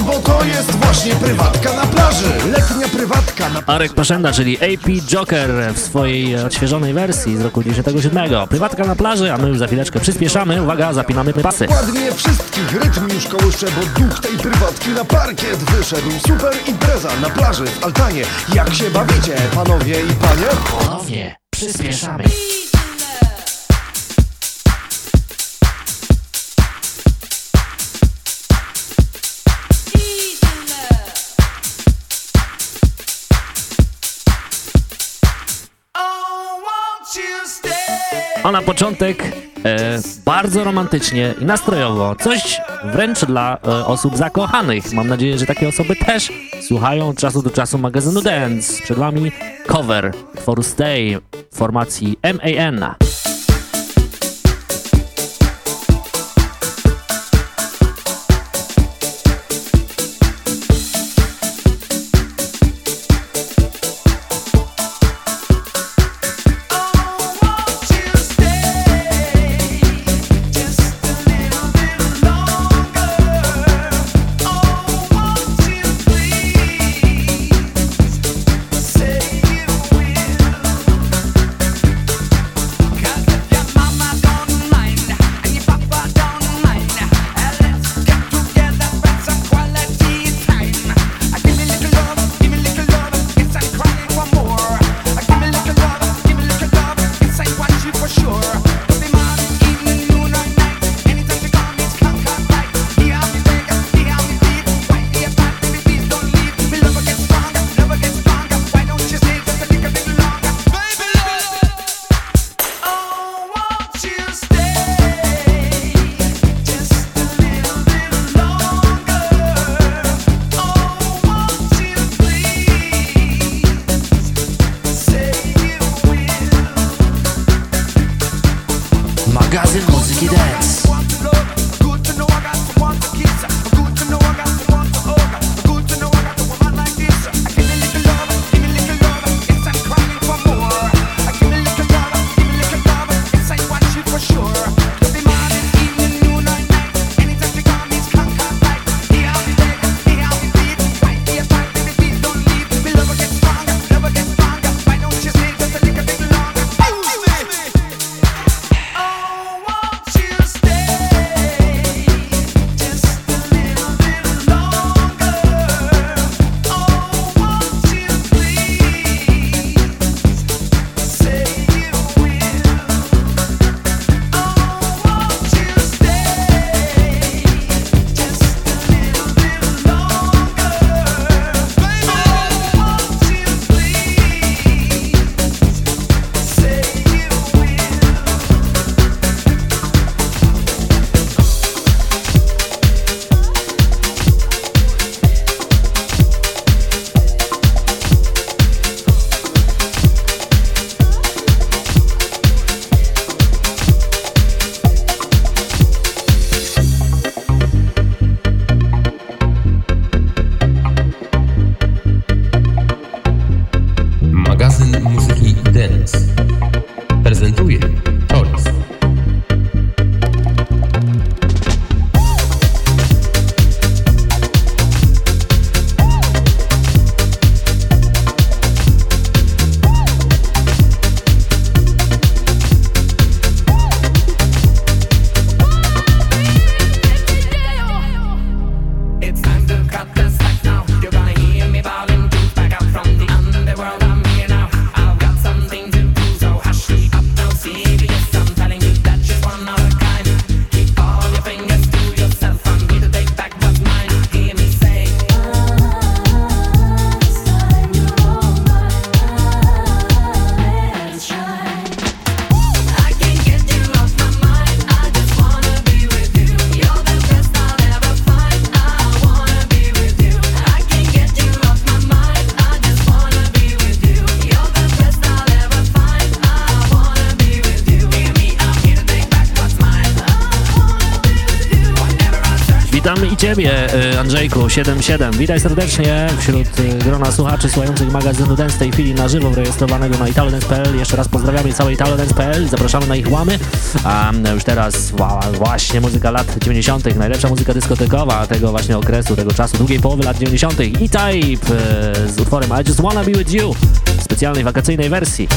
Bo to jest właśnie prywatka na plaży Letnia prywatka na Arek Paszenda, czyli AP Joker w swojej odświeżonej wersji z roku 97. Prywatka na plaży, a my już za chwileczkę przyspieszamy. Uwaga, zapinamy pasy. Ładnie wszystkich rytm już kołysze Bo duch tej prywatki na parkiet wyszedł Super impreza na plaży w altanie Jak się bawicie panowie i panie? Ponownie przyspieszamy. A na początek e, bardzo romantycznie i nastrojowo. Coś wręcz dla e, osób zakochanych. Mam nadzieję, że takie osoby też słuchają od czasu do czasu magazynu Dance. Przed wami cover For Stay formacji MAN. Prezentuje Ciebie, y, Andrzejku 77. Witaj serdecznie wśród y, grona słuchaczy słuchających magazynu Dance w tej chwili na żywo rejestrowanego na italodance.pl. Jeszcze raz pozdrawiamy całe italodance.pl i zapraszamy na ich łamy. A już teraz wa, właśnie muzyka lat 90., najlepsza muzyka dyskotekowa tego właśnie okresu, tego czasu, drugiej połowy lat 90. E-Type y, z utworem I Just Wanna Be With You w specjalnej wakacyjnej wersji.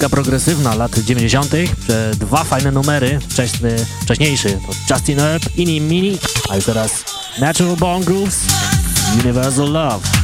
Muzyka Progresywna lat 90. E, Dwa fajne numery, wcześny, wcześniejszy to Justin Earp, Ini Mini, a już teraz Natural Born Grooves, Universal Love.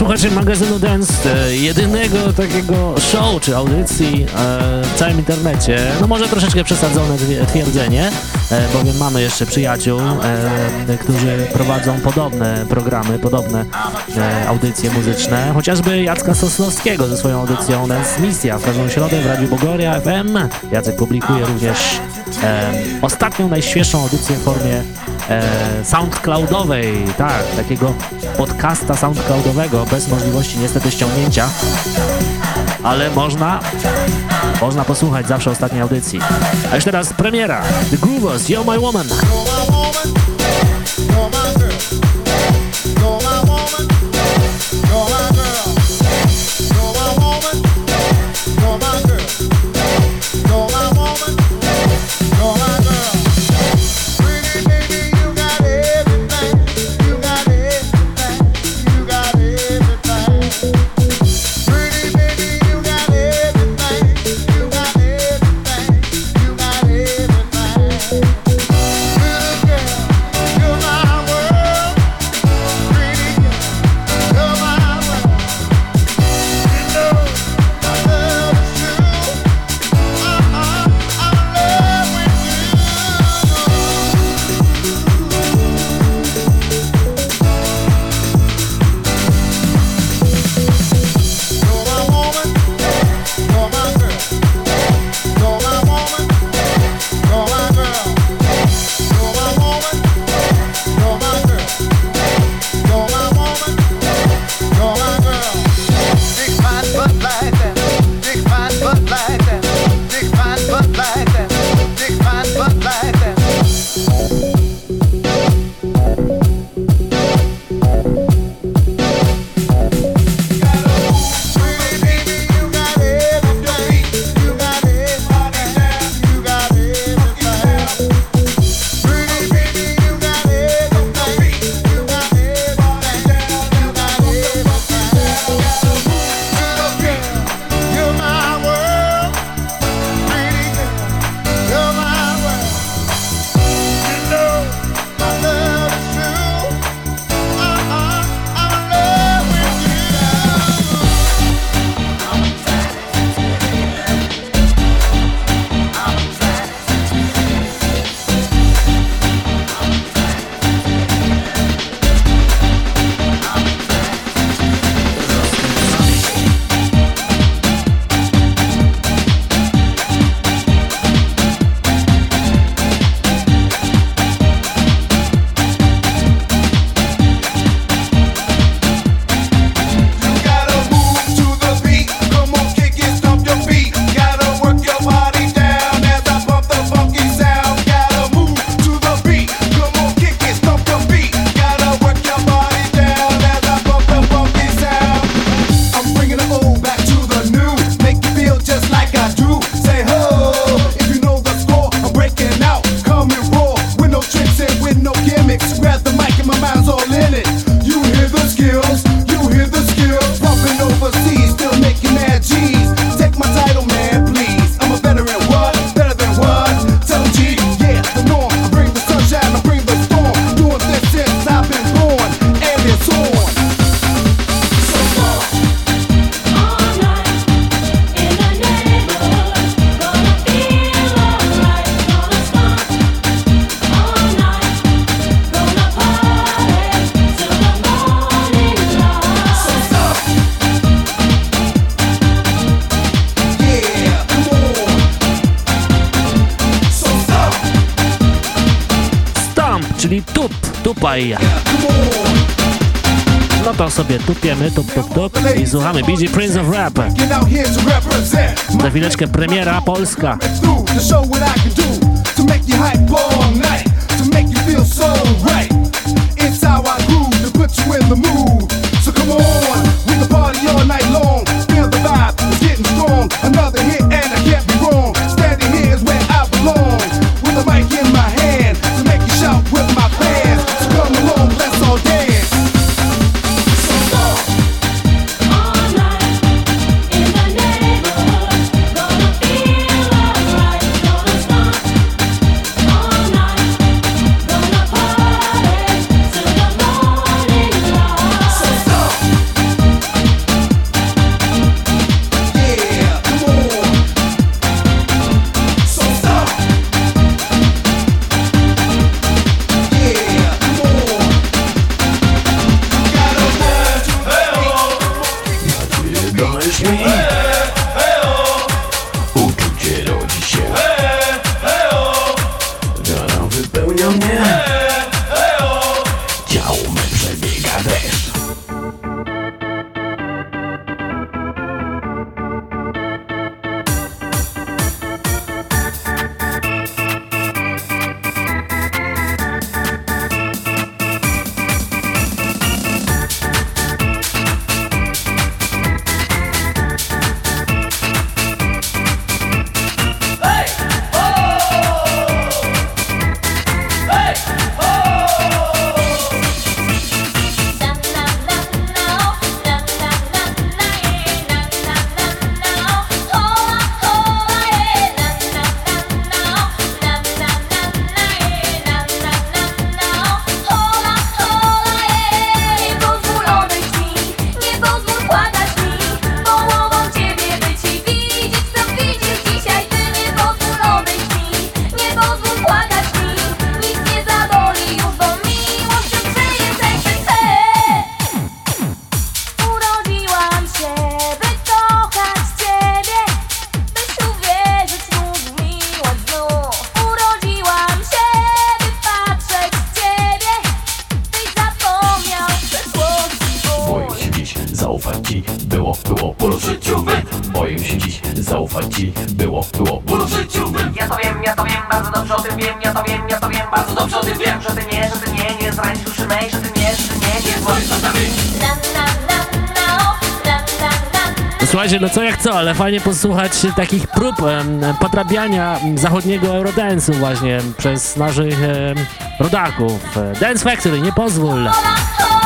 Słuchacie magazynu Dance, e, jedynego takiego show czy audycji e, w całym internecie. No może troszeczkę przesadzone twie- twierdzenie, e, bowiem mamy jeszcze przyjaciół, którzy prowadzą podobne programy, podobne audycje muzyczne. Chociażby Jacka Sosnowskiego ze swoją audycją Dance Misja w każdą środę w Radiu Bogoria FM. Jacek publikuje również ostatnią, najświeższą audycję w formie e, soundcloudowej, tak, takiego podcasta soundcloudowego, bez możliwości niestety ściągnięcia, ale można, można posłuchać zawsze ostatniej audycji. A już teraz premiera, The Groovers, You're My Woman. Pretty tupaj. No to sobie tupiemy, tup, tup, tup i słuchamy BG Prince of Rap. Za chwileczkę premiera polska. To make you feel so right. It's how I groove to put you in the mood. Zaufać ci Było, było, po życiu my Ja to wiem, ja to wiem, bardzo dobrze o tym wiem Ja to wiem, ja to wiem, bardzo dobrze o tym wiem Że ty nie, że ty nie, nie zranisz duszy mej Że ty nie, że ty nie, nie No Słuchajcie, no co jak co, ale fajnie posłuchać takich prób em, podrabiania zachodniego eurodance'u właśnie przez naszych em, rodaków. Dance Factory, nie pozwól! Nie pozwól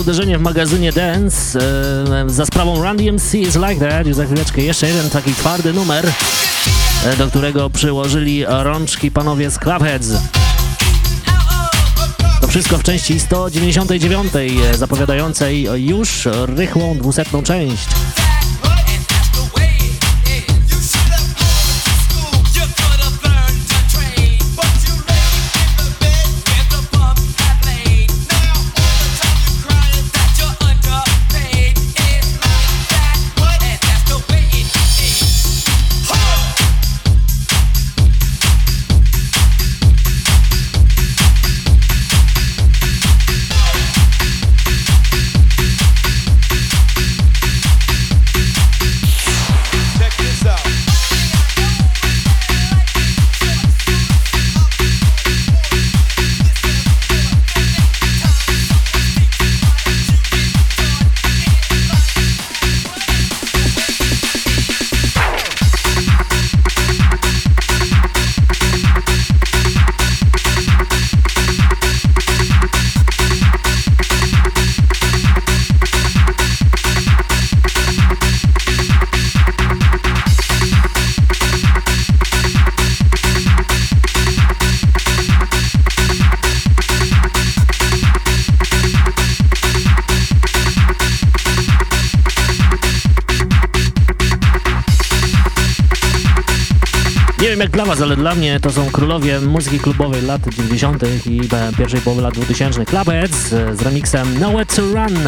uderzenie w magazynie Dance e, za sprawą Run DMC is Like That. Już za chwileczkę jeszcze jeden taki twardy numer, e, do którego przyłożyli rączki panowie z Clubheads. To wszystko w części 199, e, zapowiadającej już rychłą dwusetną część. Dla mnie to są królowie muzyki klubowej lat 90. i pierwszej połowy lat 2000. Clubheads z remixem Nowhere to Run.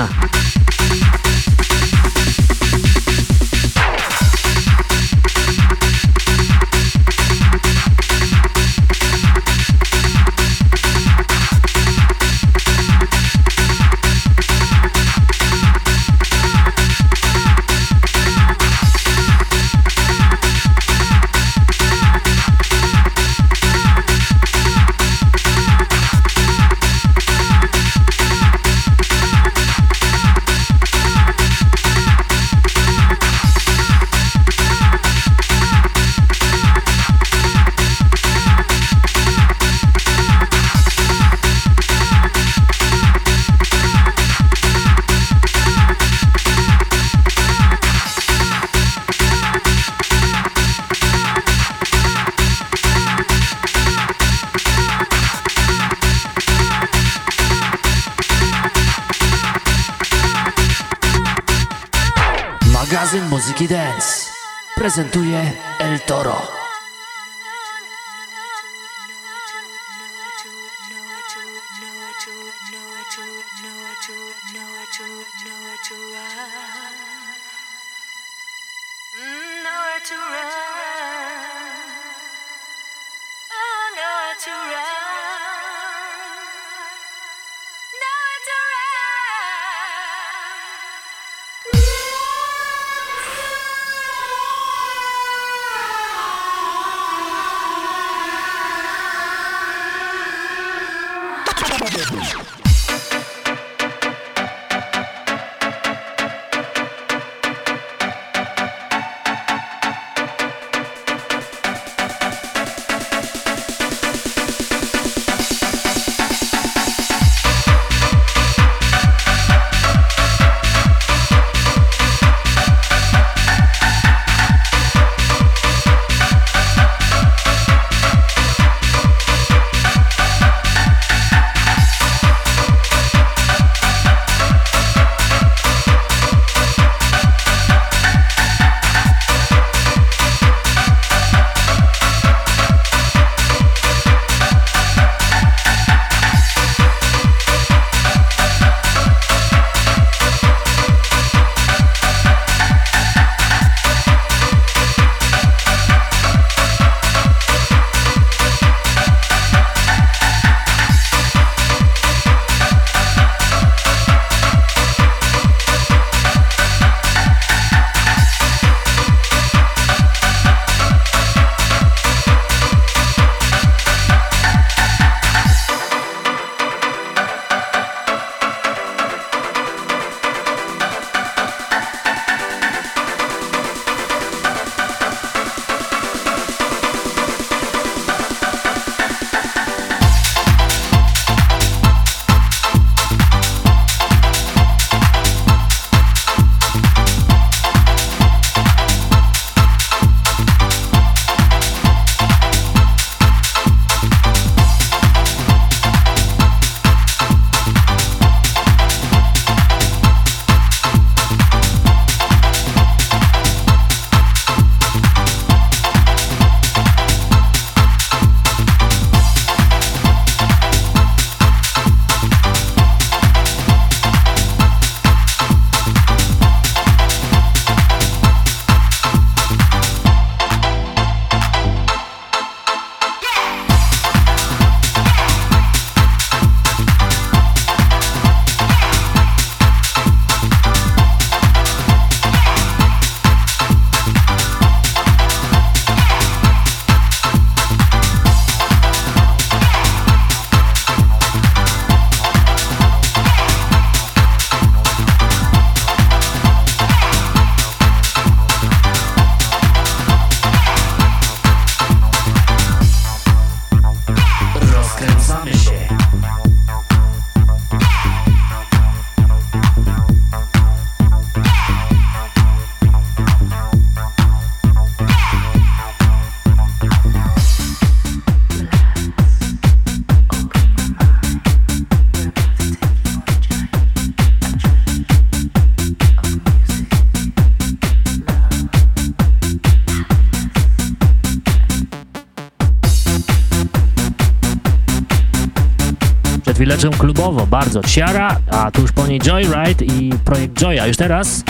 Chwileczkę klubowo, bardzo. Ciara, a tuż po niej Joyride i projekt Joya. Już teraz?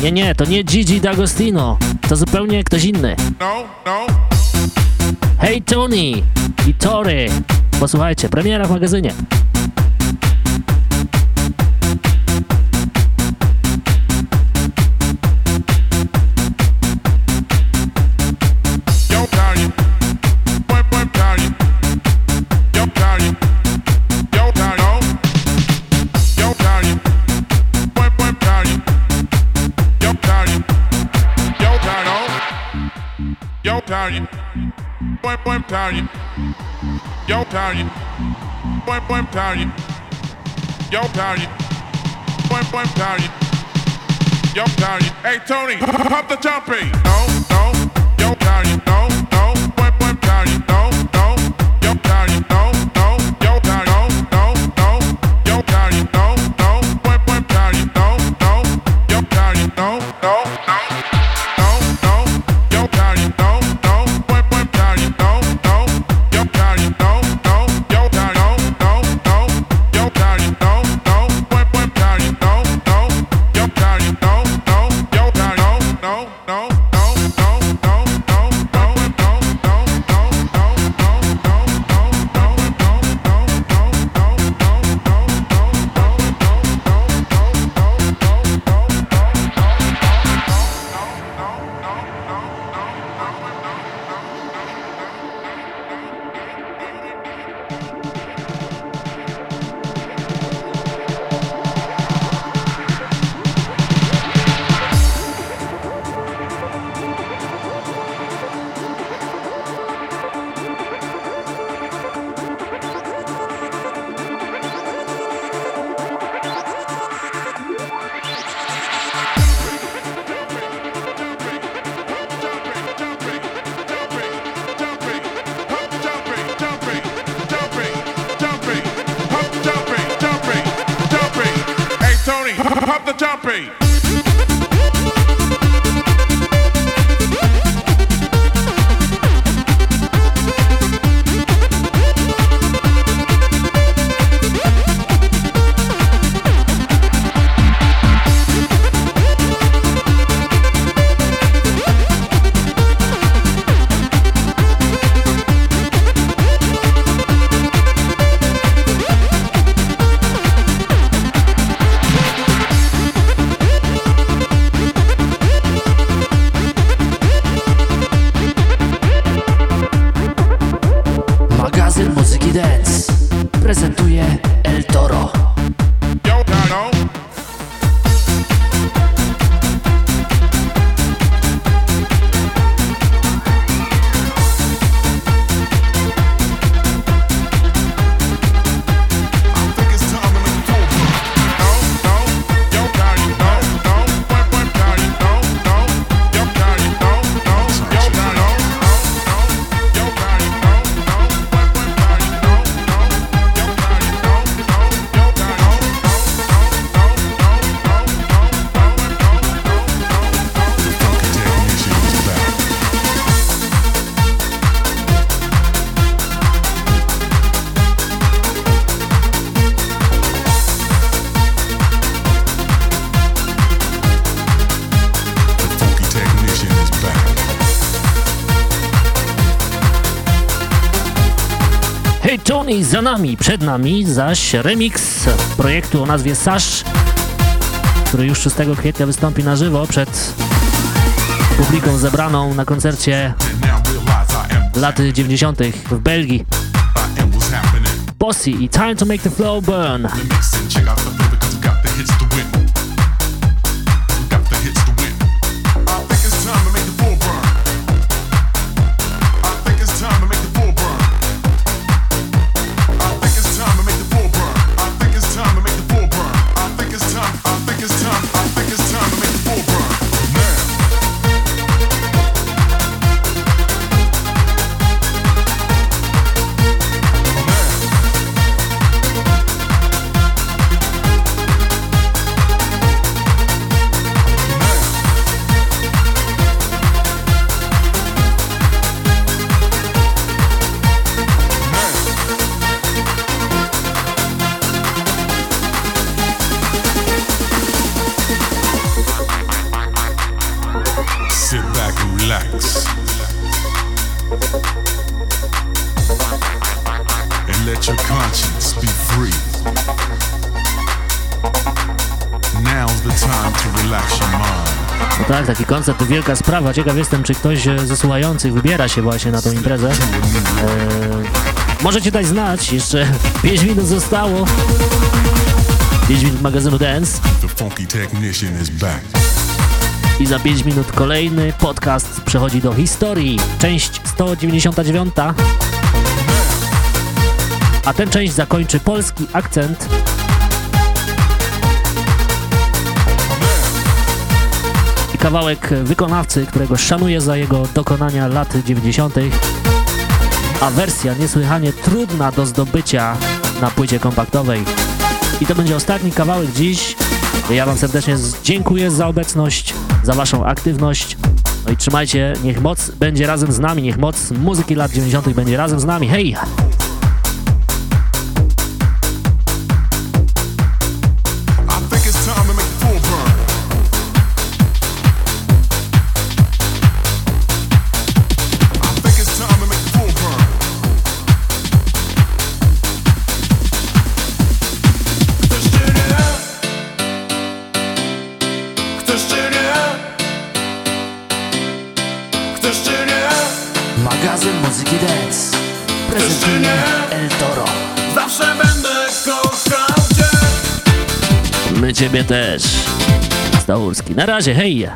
Nie, nie, to nie Gigi D'Agostino, to zupełnie ktoś inny. No, no. Hey Tony i Tory. Posłuchajcie, premiera w magazynie. Kanye. Boy, boy. Yo, Kanye. Boy, boy. Yo, Kanye. Boy, boy. Yo, Kanye. Hey, Tony, pop the jumpy. No, nami, przed nami zaś remix projektu o nazwie Sash, który już 6 kwietnia wystąpi na żywo przed publiką zebraną na koncercie lat 90. w Belgii. Bossy i Time to Make the Flow Burn. To wielka sprawa. Ciekaw jestem, czy ktoś ze słuchających wybiera się właśnie na tą imprezę. E, możecie dać znać, jeszcze <laughs> 5 minut zostało. 5 minut magazynu Dance i za 5 minut kolejny podcast przechodzi do historii. Część 199. A tę część zakończy polski akcent. Kawałek wykonawcy, którego szanuję za jego dokonania lat 90. A wersja niesłychanie trudna do zdobycia na płycie kompaktowej. I to będzie ostatni kawałek dziś. Ja Wam serdecznie dziękuję za obecność, za Waszą aktywność. No i trzymajcie, niech moc będzie razem z nami, niech moc muzyki lat 90. będzie razem z nami. Hej! Magazyn muzyki dance prezentuje El Toro. Zawsze będę kochał cię. My Ciebie też. Stałurski. Na razie, hej!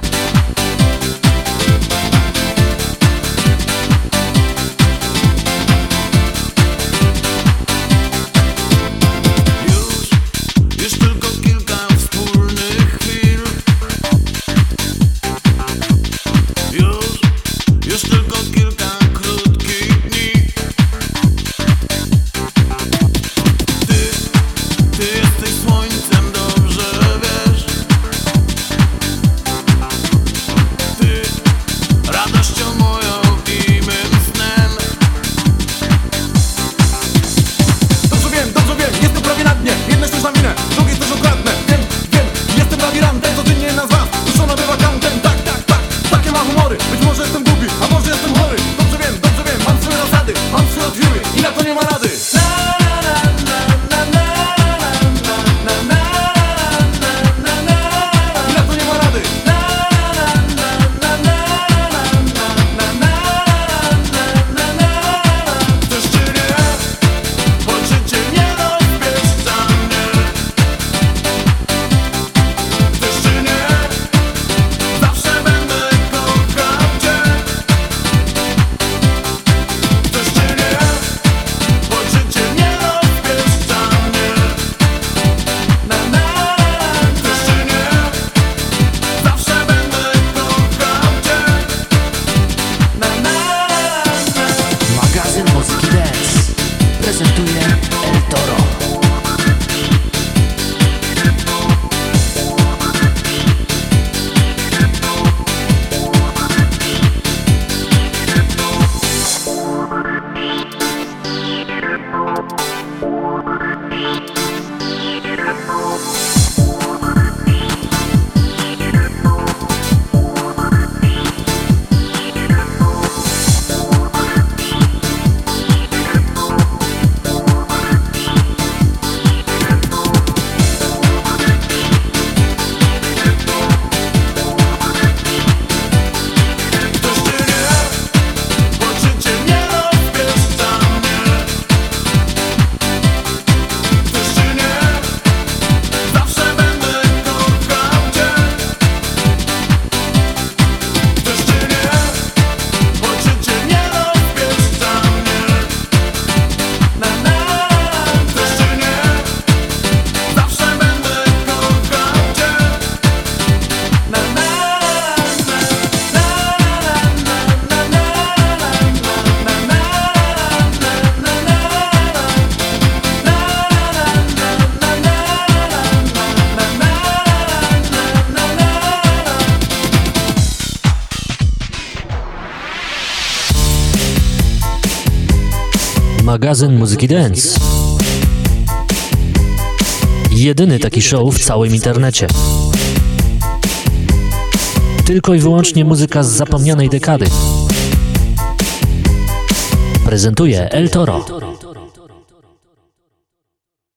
Magazyn muzyki dance. Jedyny taki show w całym internecie. Tylko i wyłącznie muzyka z zapomnianej dekady. prezentuje El Toro.